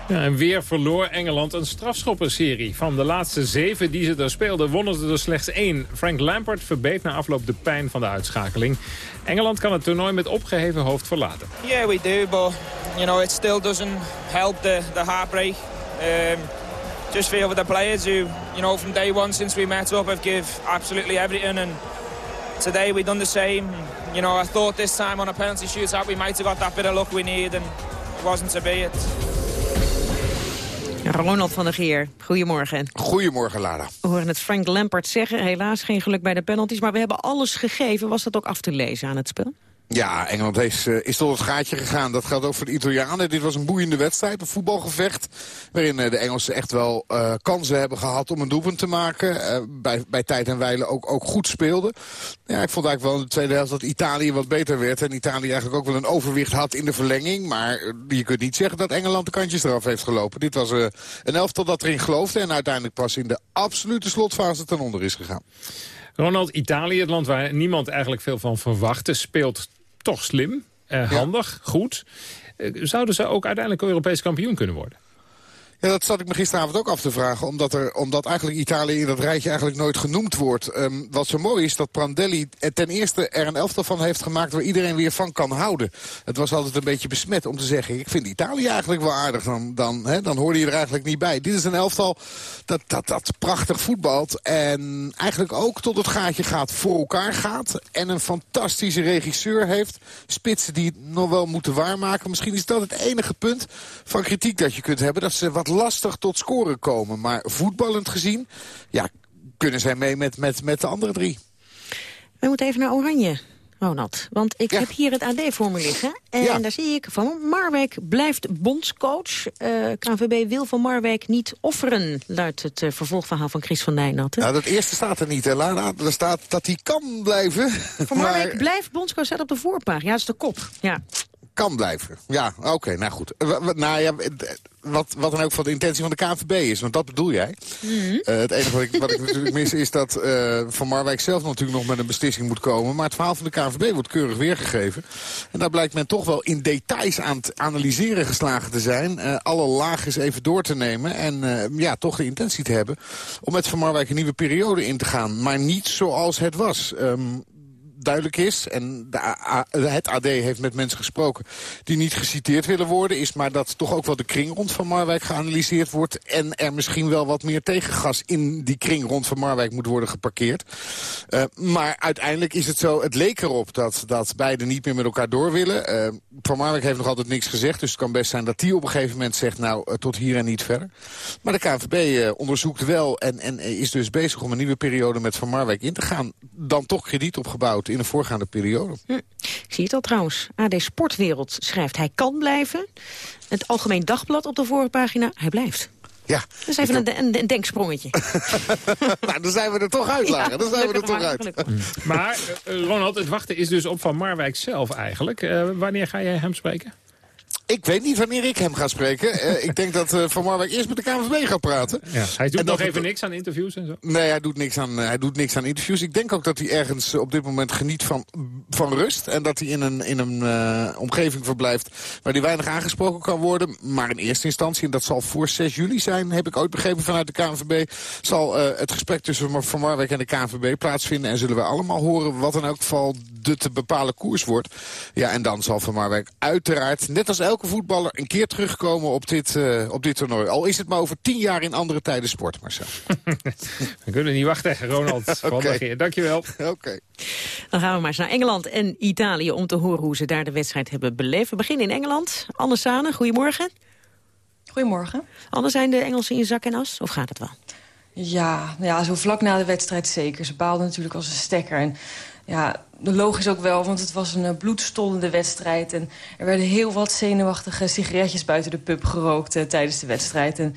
Ja, en weer verloor Engeland een strafschoppenserie. Van de laatste zeven die ze er speelden, wonnen ze er slechts één. Frank Lampard verbeet na afloop de pijn van de uitschakeling. Engeland kan het toernooi met opgeheven hoofd verlaten. Yeah, we do, but you know, it still doesn't help the, the heartbreak. Um, just feel for the players who, you know, from day one since we met up have give absolutely everything. And today we done the same. You know, I thought this time on a penalty shootout we might have got that bit of luck we need, and it wasn't to be it. Ronald van der Geer, goedemorgen. Goedemorgen, Lara. We horen het Frank Lampard zeggen. Helaas geen geluk bij de penalties, maar we hebben alles gegeven. Was dat ook af te lezen aan het spel? Ja, Engeland is, uh, is tot het gaatje gegaan. Dat geldt ook voor de Italianen. Dit was een boeiende wedstrijd, een voetbalgevecht. Waarin uh, de Engelsen echt wel uh, kansen hebben gehad om een doelpunt te maken. bij, bij tijd en wijle ook, ook goed speelden. Ja, ik vond eigenlijk wel in de tweede helft dat Italië wat beter werd. En Italië eigenlijk ook wel een overwicht had in de verlenging. Maar je kunt niet zeggen dat Engeland de kantjes eraf heeft gelopen. Dit was een elftal dat erin geloofde. En uiteindelijk pas in de absolute slotfase ten onder is gegaan. Ronald, Italië, het land waar niemand eigenlijk veel van verwachtte, speelt toch slim, eh, handig, goed. zouden ze ook uiteindelijk Europees kampioen kunnen worden? Ja, dat zat ik me gisteravond ook af te vragen. Omdat, er, omdat eigenlijk Italië in dat rijtje eigenlijk nooit genoemd wordt. Um, wat zo mooi is dat Prandelli ten eerste er een elftal van heeft gemaakt... waar iedereen weer van kan houden. Het was altijd een beetje besmet om te zeggen... ik vind Italië eigenlijk wel aardig. Dan, dan, dan hoorde je er eigenlijk niet bij. Dit is een elftal dat, dat, dat prachtig voetbalt. En eigenlijk ook tot het gaatje gaat, voor elkaar gaat. En een fantastische regisseur heeft. Spitsen die het nog wel moeten waarmaken. Misschien is dat het enige punt van kritiek dat je kunt hebben. Dat ze wat lastig tot scoren komen. Maar voetballend gezien ja, kunnen zij mee met, met, met de andere drie. We moeten even naar Oranje. Ronald, want ik heb hier het AD voor me liggen. En daar zie ik van Marwijk blijft bondscoach. Uh, eh, KNVB wil van Marwijk niet offeren, luidt het uh, vervolgverhaal van Chris van Nijnatten. Nou, dat eerste staat er niet, hè, Lana. Er staat dat hij kan blijven. Van Marwijk blijft bondscoach, staat op de voorpagina. Ja, dat is de kop. Ja kan blijven. Ja, oké, nou goed. Nou ja, wat, wat dan ook van de intentie van de KNVB is, want dat bedoel jij. Mhm. Eh, het enige wat ik, wat ik natuurlijk mis is dat uh, Van Marwijk zelf natuurlijk nog met een beslissing moet komen. Maar het verhaal van de KNVB wordt keurig weergegeven. En daar blijkt men toch wel in details aan het analyseren geslagen te zijn. Uh, alle lagen even door te nemen en ja, toch de intentie te hebben om met Van Marwijk een nieuwe periode in te gaan. Maar niet zoals het was. Um, duidelijk is... en de het AD heeft met mensen gesproken die niet geciteerd willen worden... is maar dat toch ook wel de kring rond van Marwijk geanalyseerd wordt... en er misschien wel wat meer tegengas in die kring rond van Marwijk moet worden geparkeerd. Uh, maar uiteindelijk is het zo, het leek erop dat, dat beiden niet meer met elkaar door willen. Uh, van Marwijk heeft nog altijd niks gezegd, dus het kan best zijn dat die op een gegeven moment zegt... nou, uh, tot hier en niet verder. Maar de KNVB onderzoekt wel en, en is dus bezig om een nieuwe periode met Van Marwijk in te gaan. Dan toch krediet opgebouwd in een voorgaande periode. Hm. Ik zie het al trouwens. AD Sportwereld schrijft hij kan blijven. Het Algemeen Dagblad op de voorpagina, hij blijft. Ja. Dat is even een, een, denksprongetje. nou, dan zijn we er toch uit, Lara. dan zijn we er toch uit. maar, uh, Ronald, het wachten is dus op Van Marwijk zelf eigenlijk. Uh, wanneer ga jij hem spreken? Ik weet niet wanneer ik hem ga spreken. Uh, ik denk dat uh, Van Marwijk eerst met de KNVB gaat praten. Ja, hij doet nog even niks aan interviews en zo? Nee, hij doet, niks aan, uh, hij doet niks aan interviews. Ik denk ook dat hij ergens op dit moment geniet van, van rust. En dat hij in een, in een omgeving verblijft waar hij weinig aangesproken kan worden. Maar in eerste instantie, en dat zal voor 6 juli zijn... heb ik ooit begrepen vanuit de KNVB... zal het gesprek tussen Van Marwijk en de KNVB plaatsvinden. En zullen we allemaal horen wat in elk geval de te bepalen koers wordt. Ja, en dan zal Van Marwijk uiteraard, net als elke elke voetballer een keer terugkomen op dit, uh, op dit toernooi. Al is het maar over tien jaar in andere tijden sport, Marcel. We kunnen niet wachten, Ronald. okay. Dankjewel. Oké. Dan gaan we maar eens naar Engeland en Italië om te horen hoe ze daar de wedstrijd hebben beleefd. We beginnen in Engeland. Anne Sane, goedemorgen. Goedemorgen. Anne, zijn de Engelsen in zak en as? Of gaat het wel? Ja, ja, zo vlak na de wedstrijd zeker. Ze baalden natuurlijk als een stekker. En ja, logisch ook wel, want het was een eh, bloedstollende wedstrijd. En er werden heel wat zenuwachtige sigaretjes buiten de pub gerookt uh, tijdens de wedstrijd. En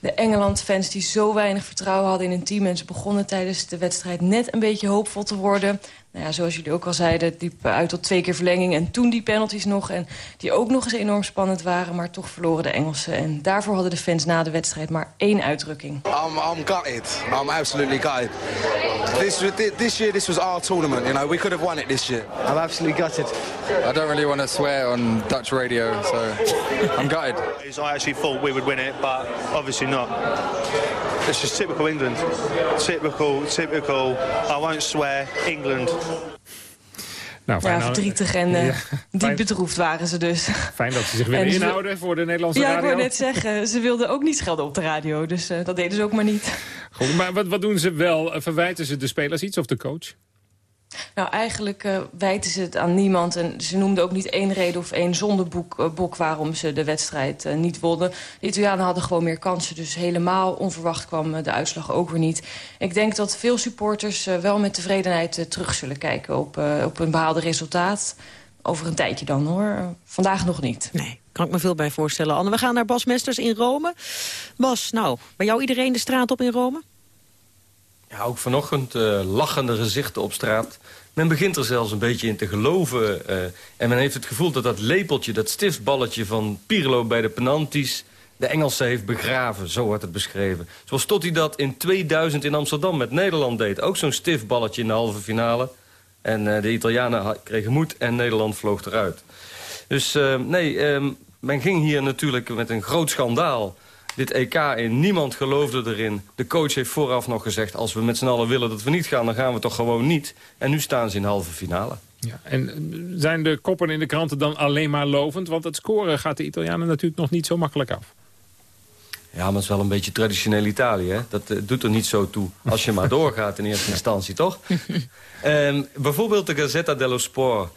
de Engeland-fans die zo weinig vertrouwen hadden in hun team... en ze begonnen tijdens de wedstrijd net een beetje hoopvol te worden. Nou ja, zoals jullie ook al zeiden, liep uit tot twee keer verlenging... en toen die penalties nog, en die ook nog eens enorm spannend waren... maar toch verloren de Engelsen. En daarvoor hadden de fans na de wedstrijd maar één uitdrukking. I'm, I'm gutted. I'm absolutely gutted. This, this year, this was our tournament. You know, we could have won it this year. I'm absolutely gutted. I don't really want to swear on Dutch radio, so I'm gutted. I actually thought we would win it, but obviously not. It's just typical England. Typical, typical, I won't swear, England. Nou, ja, verdrietig en uh, diep bedroefd waren ze dus. Fijn dat ze zich willen inhouden voor de Nederlandse radio. Ja, ik wou net zeggen, ze wilden ook niet schelden op de radio. Dus uh, dat deden ze ook maar niet. Goed, maar wat, wat doen ze wel? Verwijten ze de spelers iets of de coach? Nou, eigenlijk uh, wijten ze het aan niemand. En ze noemden ook niet één reden of één zondebok uh, waarom ze de wedstrijd uh, niet wonnen. De Italianen hadden gewoon meer kansen. Dus helemaal onverwacht kwam de uitslag ook weer niet. Ik denk dat veel supporters wel met tevredenheid terug zullen kijken op, op een behaalde resultaat. Over een tijdje dan hoor. Vandaag nog niet. Nee. Kan ik me veel bij voorstellen. Anne, we gaan naar Bas Mesters in Rome. Bas, nou, bij jou iedereen de straat op in Rome? Ja, ook vanochtend uh, lachende gezichten op straat. Men begint er zelfs een beetje in te geloven. Uh, en men heeft het gevoel dat dat lepeltje, dat stiftballetje van Pirlo bij de penalties... de Engelsen heeft begraven, zo wordt het beschreven. Zoals Totti dat in 2000 in Amsterdam met Nederland deed. Ook zo'n stiftballetje in de halve finale. En uh, de Italianen kregen moed en Nederland vloog eruit. Dus nee, um, men ging hier natuurlijk met een groot schandaal dit EK in. Niemand geloofde erin. De coach heeft vooraf nog gezegd... als we met z'n allen willen dat we niet gaan, dan gaan we toch gewoon niet. En nu staan ze in de halve finale. Ja, en zijn de koppen in de kranten dan alleen maar lovend? Want het scoren gaat de Italianen natuurlijk nog niet zo makkelijk af. Ja, maar het is wel een beetje traditioneel Italië. Hè? Dat uh, doet er niet zo toe. Als je maar doorgaat in eerste instantie, toch? um, bijvoorbeeld de Gazzetta dello Sport.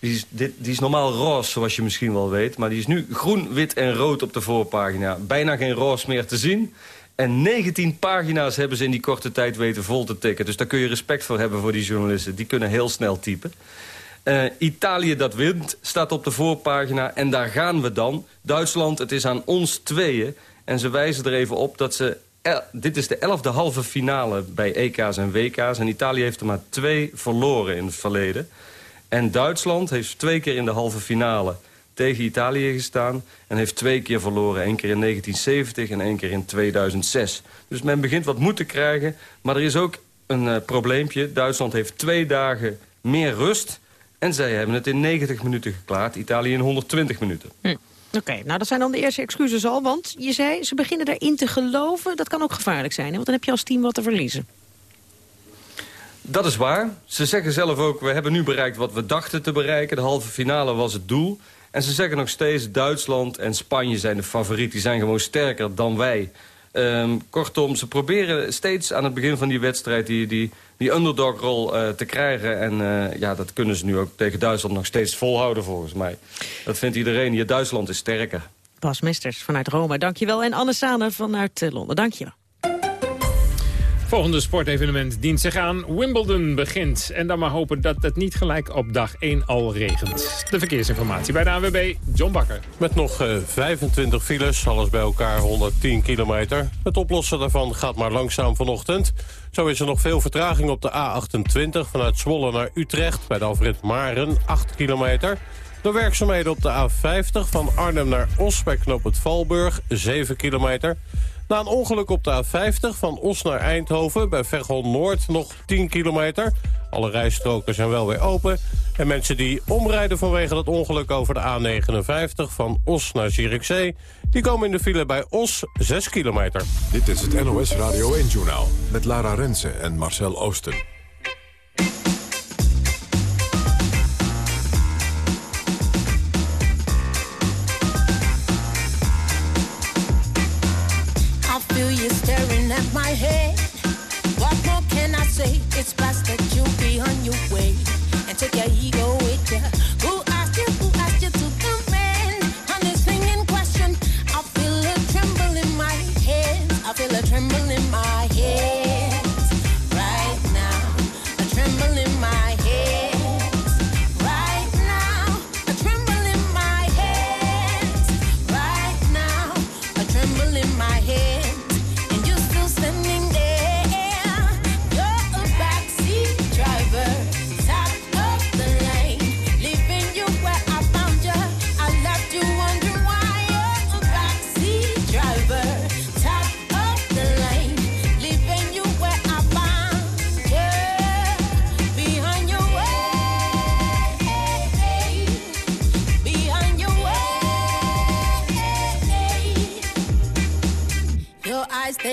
Die is, die is normaal roze, zoals je misschien wel weet. Maar die is nu groen, wit en rood op de voorpagina. Bijna geen roze meer te zien. En 19 pagina's hebben ze in die korte tijd weten vol te tikken. Dus daar kun je respect voor hebben voor die journalisten. Die kunnen heel snel typen. Uh, Italië dat wint, staat op de voorpagina. En daar gaan we dan. Duitsland, het is aan ons tweeën. En ze wijzen er even op dat ze... Dit is de elfde halve finale bij EK's en WK's. En Italië heeft er maar twee verloren in het verleden. En Duitsland heeft twee keer in de halve finale tegen Italië gestaan... en heeft twee keer verloren. één keer in 1970 en één keer in 2006. Dus men begint wat moed te krijgen. Maar er is ook een uh, probleempje. Duitsland heeft twee dagen meer rust... en zij hebben het in 90 minuten geklaard. Italië in 120 minuten. Hm. Oké, nou dat zijn dan de eerste excuses al. Want je zei, ze beginnen erin te geloven. Dat kan ook gevaarlijk zijn, hè? want dan heb je als team wat te verliezen. Dat is waar. Ze zeggen zelf ook, we hebben nu bereikt wat we dachten te bereiken. De halve finale was het doel. En ze zeggen nog steeds, Duitsland en Spanje zijn de favoriet. Die zijn gewoon sterker dan wij. Um, kortom, ze proberen steeds aan het begin van die wedstrijd... die, die, die underdog-rol uh, te krijgen. En uh, ja, dat kunnen ze nu ook tegen Duitsland nog steeds volhouden, volgens mij. Dat vindt iedereen hier. Duitsland is sterker. Bas Mesters vanuit Rome, dankjewel. En Anne Sane vanuit uh, Londen, dankjewel. Volgende sportevenement dient zich aan. Wimbledon begint. En dan maar hopen dat het niet gelijk op dag 1 al regent. De verkeersinformatie bij de ANWB, John Bakker. Met nog uh, 25 files, alles bij elkaar 110 kilometer. Het oplossen daarvan gaat maar langzaam vanochtend. Zo is er nog veel vertraging op de A28 vanuit Zwolle naar Utrecht... bij de Alfred Maren, 8 kilometer. De werkzaamheden op de A50 van Arnhem naar Os bij Knoop het Valburg, 7 kilometer... Na een ongeluk op de A50 van Os naar Eindhoven bij Veghel Noord nog 10 kilometer. Alle rijstroken zijn wel weer open. En mensen die omrijden vanwege dat ongeluk over de A59 van Os naar Zierikzee... die komen in de file bij Os 6 kilometer. Dit is het NOS Radio 1-journaal met Lara Rensen en Marcel Oosten. It's best that you be on your way and take your ego with. Who asked you? Who asked you to come in on this thing in question? I feel a tremble in my head. I feel a tremble in my head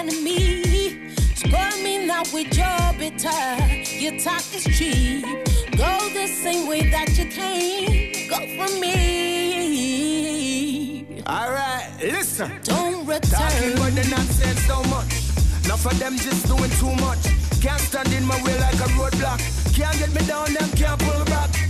enemy. Spoil me now with your bitter. Your talk is cheap. Go the same way that you came. Go for me. Alright, listen. Don't return. Talking about the nonsense so much. Enough of them just doing too much. Can't stand in my way like a roadblock. Can't get me down, them can't pull back.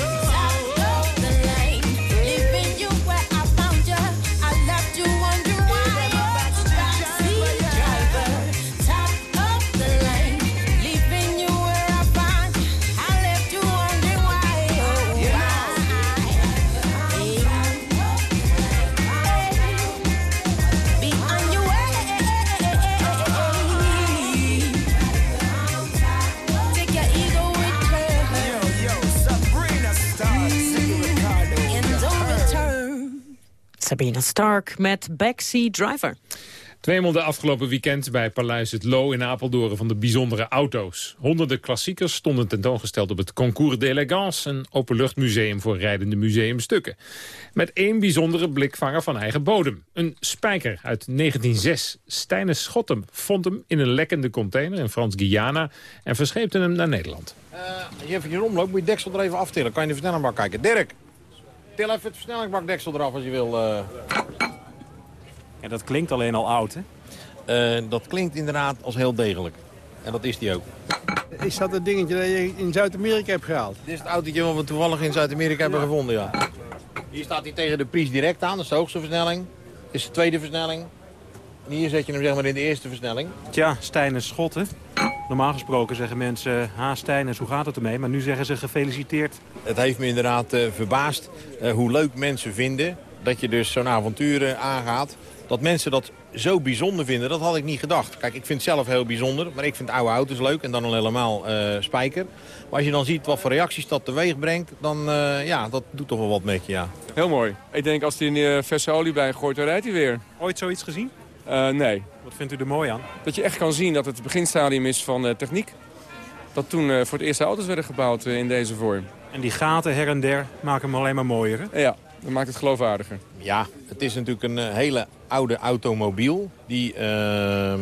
Sabina Stark met Backseat Driver. Tweemaal de afgelopen weekend bij Paleis het Loo in Apeldoorn van de bijzondere auto's. Honderden klassiekers stonden tentoongesteld op het Concours d'Elegance, een openluchtmuseum voor rijdende museumstukken. Met één bijzondere blikvanger van eigen bodem. Een spijker uit 1906. Stijne Schottem vond hem in een lekkende container in Frans-Guyana en verscheepte hem naar Nederland. Als je even omloopt, moet je deksel er even aftillen. Kan je de versnellingbak kijken. Dirk, til even het versnellingbakdeksel eraf als je wil. eh. Ja, dat klinkt alleen al oud, hè? Eh, dat klinkt inderdaad als heel degelijk. En dat is die ook. Is dat het dingetje dat je in Zuid-Amerika hebt gehaald? Dit is het autootje wat we toevallig in Zuid-Amerika hebben gevonden, ja. Hier staat hij tegen de pries direct aan, dat is de hoogste versnelling. Dit is de tweede versnelling. En hier zet je hem zeg maar in de eerste versnelling. Tja, Stijn is Schotten. Normaal gesproken zeggen mensen, ha Stijn, hoe gaat het ermee? Maar nu zeggen ze gefeliciteerd. Het heeft me inderdaad eh, verbaasd eh, hoe leuk mensen vinden dat je dus zo'n avontuur eh, aangaat. Dat mensen dat zo bijzonder vinden, dat had ik niet gedacht. Kijk, ik vind het zelf heel bijzonder, maar ik vind oude auto's leuk en dan al helemaal eh, spijker. Maar als je dan ziet wat voor reacties dat teweeg brengt, dan uh, ja, dat doet toch wel wat met je, ja. Heel mooi. Ik denk als hij in uh, verse olie bij gooit, dan rijdt hij weer. Ooit zoiets gezien? Uh, nee. Wat vindt u er mooi aan? Dat je echt kan zien dat het het beginstadium is van techniek. Dat toen voor het eerste auto's werden gebouwd in deze vorm. En die gaten her en der maken hem alleen maar mooier, hè? Ja, dat maakt het geloofwaardiger. Ja, het is natuurlijk een hele oude automobiel die uh,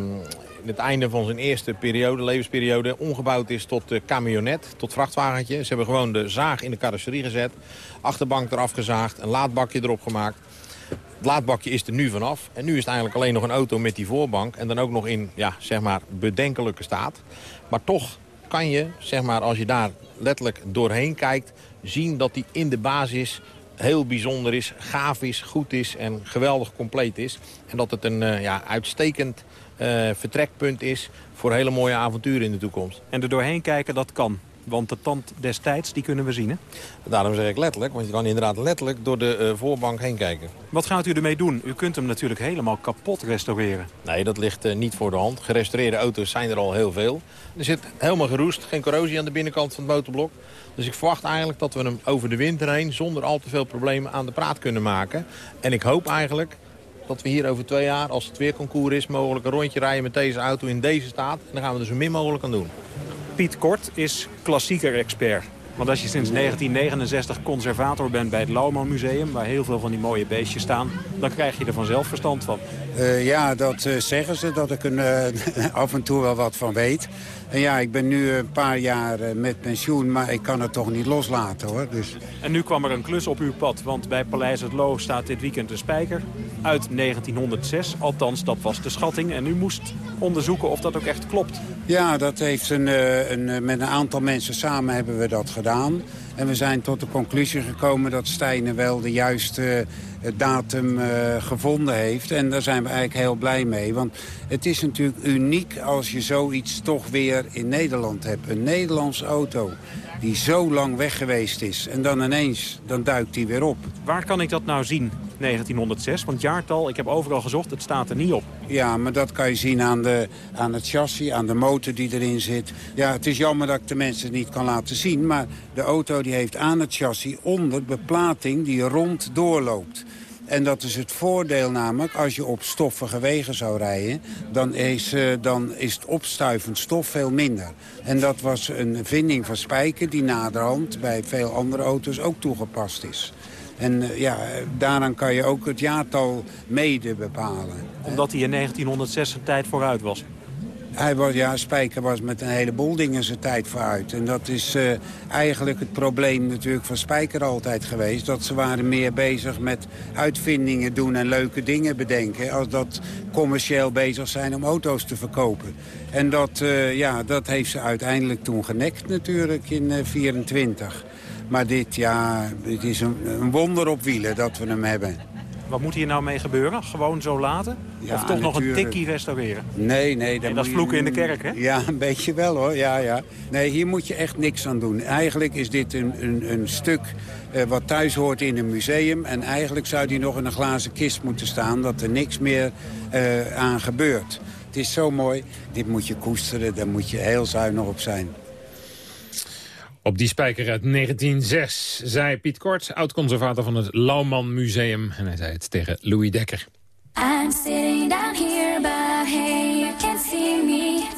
in het einde van zijn eerste periode, levensperiode omgebouwd is tot uh, camionet, tot vrachtwagentje. Ze hebben gewoon de zaag in de carrosserie gezet, achterbank eraf gezaagd, een laadbakje erop gemaakt. Het laadbakje is er nu vanaf. En nu is het eigenlijk alleen nog een auto met die voorbank. En dan ook nog in, ja, zeg maar, bedenkelijke staat. Maar toch kan je, zeg maar, als je daar letterlijk doorheen kijkt... zien dat die in de basis heel bijzonder is, gaaf is, goed is en geweldig compleet is. En dat het een uh, ja, uitstekend uh, vertrekpunt is voor hele mooie avonturen in de toekomst. En er doorheen kijken, dat kan. Want de tand destijds, die kunnen we zien, hè? Daarom zeg ik letterlijk, want je kan inderdaad letterlijk door de uh, voorbank heen kijken. Wat gaat u ermee doen? U kunt hem natuurlijk helemaal kapot restaureren. Nee, dat ligt uh, niet voor de hand. Gerestaureerde auto's zijn er al heel veel. Er zit helemaal geroest, geen corrosie aan de binnenkant van het motorblok. Dus ik verwacht eigenlijk dat we hem over de winter heen... zonder al te veel problemen aan de praat kunnen maken. En ik hoop eigenlijk dat we hier over twee jaar, als het weer concours is... mogelijk een rondje rijden met deze auto in deze staat. En dan gaan we er zo min mogelijk aan doen. Piet Kort is klassieker-expert. Want als je sinds 1969 conservator bent bij het Lauwman Museum... waar heel veel van die mooie beestjes staan... dan krijg je er vanzelf verstand van. Uh, ja, dat uh, zeggen ze, dat ik er uh, af en toe wel wat van weet. En ja, ik ben nu een paar jaar met pensioen, maar ik kan het toch niet loslaten, hoor. Dus... En nu kwam er een klus op uw pad, want bij Paleis het Loo staat dit weekend een spijker... uit 1906, althans dat was de schatting. En u moest onderzoeken of dat ook echt klopt. Ja, dat heeft een, een, met een aantal mensen samen hebben we dat gedaan. En we zijn tot de conclusie gekomen dat Stijnen wel de juiste datum uh, gevonden heeft. En daar zijn we eigenlijk heel blij mee. Want het is natuurlijk uniek als je zoiets toch weer in Nederland hebt. Een Nederlandse auto die zo lang weg geweest is. En dan ineens, dan duikt die weer op. Waar kan ik dat nou zien, 1906? Want jaartal, ik heb overal gezocht, het staat er niet op. Ja, maar dat kan je zien aan, de, aan het chassis, aan de motor die erin zit. Ja, het is jammer dat ik de mensen niet kan laten zien. Maar de auto die heeft aan het chassis onder beplating die rond doorloopt. En dat is het voordeel namelijk, als je op stoffige wegen zou rijden... dan is, uh, dan is het opstuivend stof veel minder. En dat was een vinding van Spijker die naderhand bij veel andere auto's ook toegepast is. En uh, ja, daaraan kan je ook het jaartal mede bepalen. Omdat hij in 1906 een tijd vooruit was? Hij was, ja, Spijker was met een heleboel dingen zijn tijd vooruit. En dat is uh, eigenlijk het probleem natuurlijk van Spijker altijd geweest. Dat ze waren meer bezig met uitvindingen doen en leuke dingen bedenken... als dat commercieel bezig zijn om auto's te verkopen. En dat, uh, ja, dat heeft ze uiteindelijk toen genekt natuurlijk in 1924. Uh, maar dit, ja, het is een wonder op wielen dat we hem hebben. Wat moet hier nou mee gebeuren? Gewoon zo laten? Ja, of toch nog een tikkie restaureren? Nee, nee. En dat is vloeken in de kerk, hè? Ja, een beetje wel, hoor. Ja, ja. Nee, hier moet je echt niks aan doen. Eigenlijk is dit een, een, een stuk uh, wat thuis hoort in een museum. En eigenlijk zou die nog in een glazen kist moeten staan... dat er niks meer uh, aan gebeurt. Het is zo mooi. Dit moet je koesteren. Daar moet je heel zuinig op zijn. Op die spijker uit 1906 zei Piet Kort, oud-conservator van het Lauwman Museum. En hij zei het tegen Louis Dekker. I'm sitting down here, but hey, you can't see me.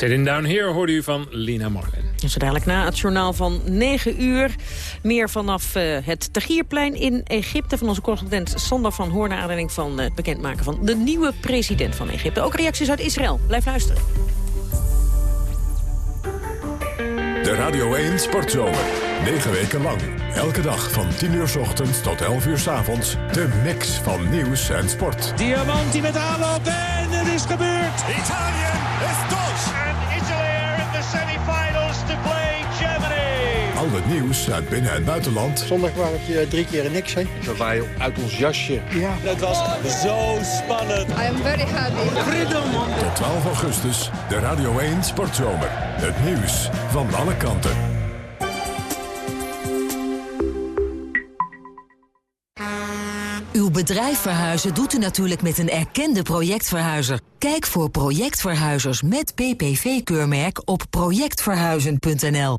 Sitting Down Here hoorde u van Lina Morgan. En zo dadelijk na het journaal van 9 uur. Meer vanaf uh, het Tahrirplein in Egypte van onze correspondent Sander van Hoorn... naar aanleiding van uh, het bekendmaken van de nieuwe president van Egypte. Ook reacties uit Israël. Blijf luisteren. De Radio 1 Sportzomer. 9 weken lang. Elke dag van 10 uur s ochtends tot 11 uur s avonds. De mix van nieuws en sport. Diamanti met aanloop en het is gebeurd. Italië Al het nieuws uit binnen- en buitenland. Zondag waren het uh, drie keer niks, hè? Dat wij uit ons jasje. Ja. Het was zo spannend. I am very happy. Freedom. Tot 12 augustus, de Radio 1 Sportzomer. Het nieuws van alle kanten. Uw bedrijf verhuizen doet u natuurlijk met een erkende projectverhuizer. Kijk voor projectverhuizers met PPV-keurmerk op projectverhuizen.nl.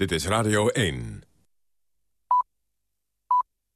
Dit is Radio 1.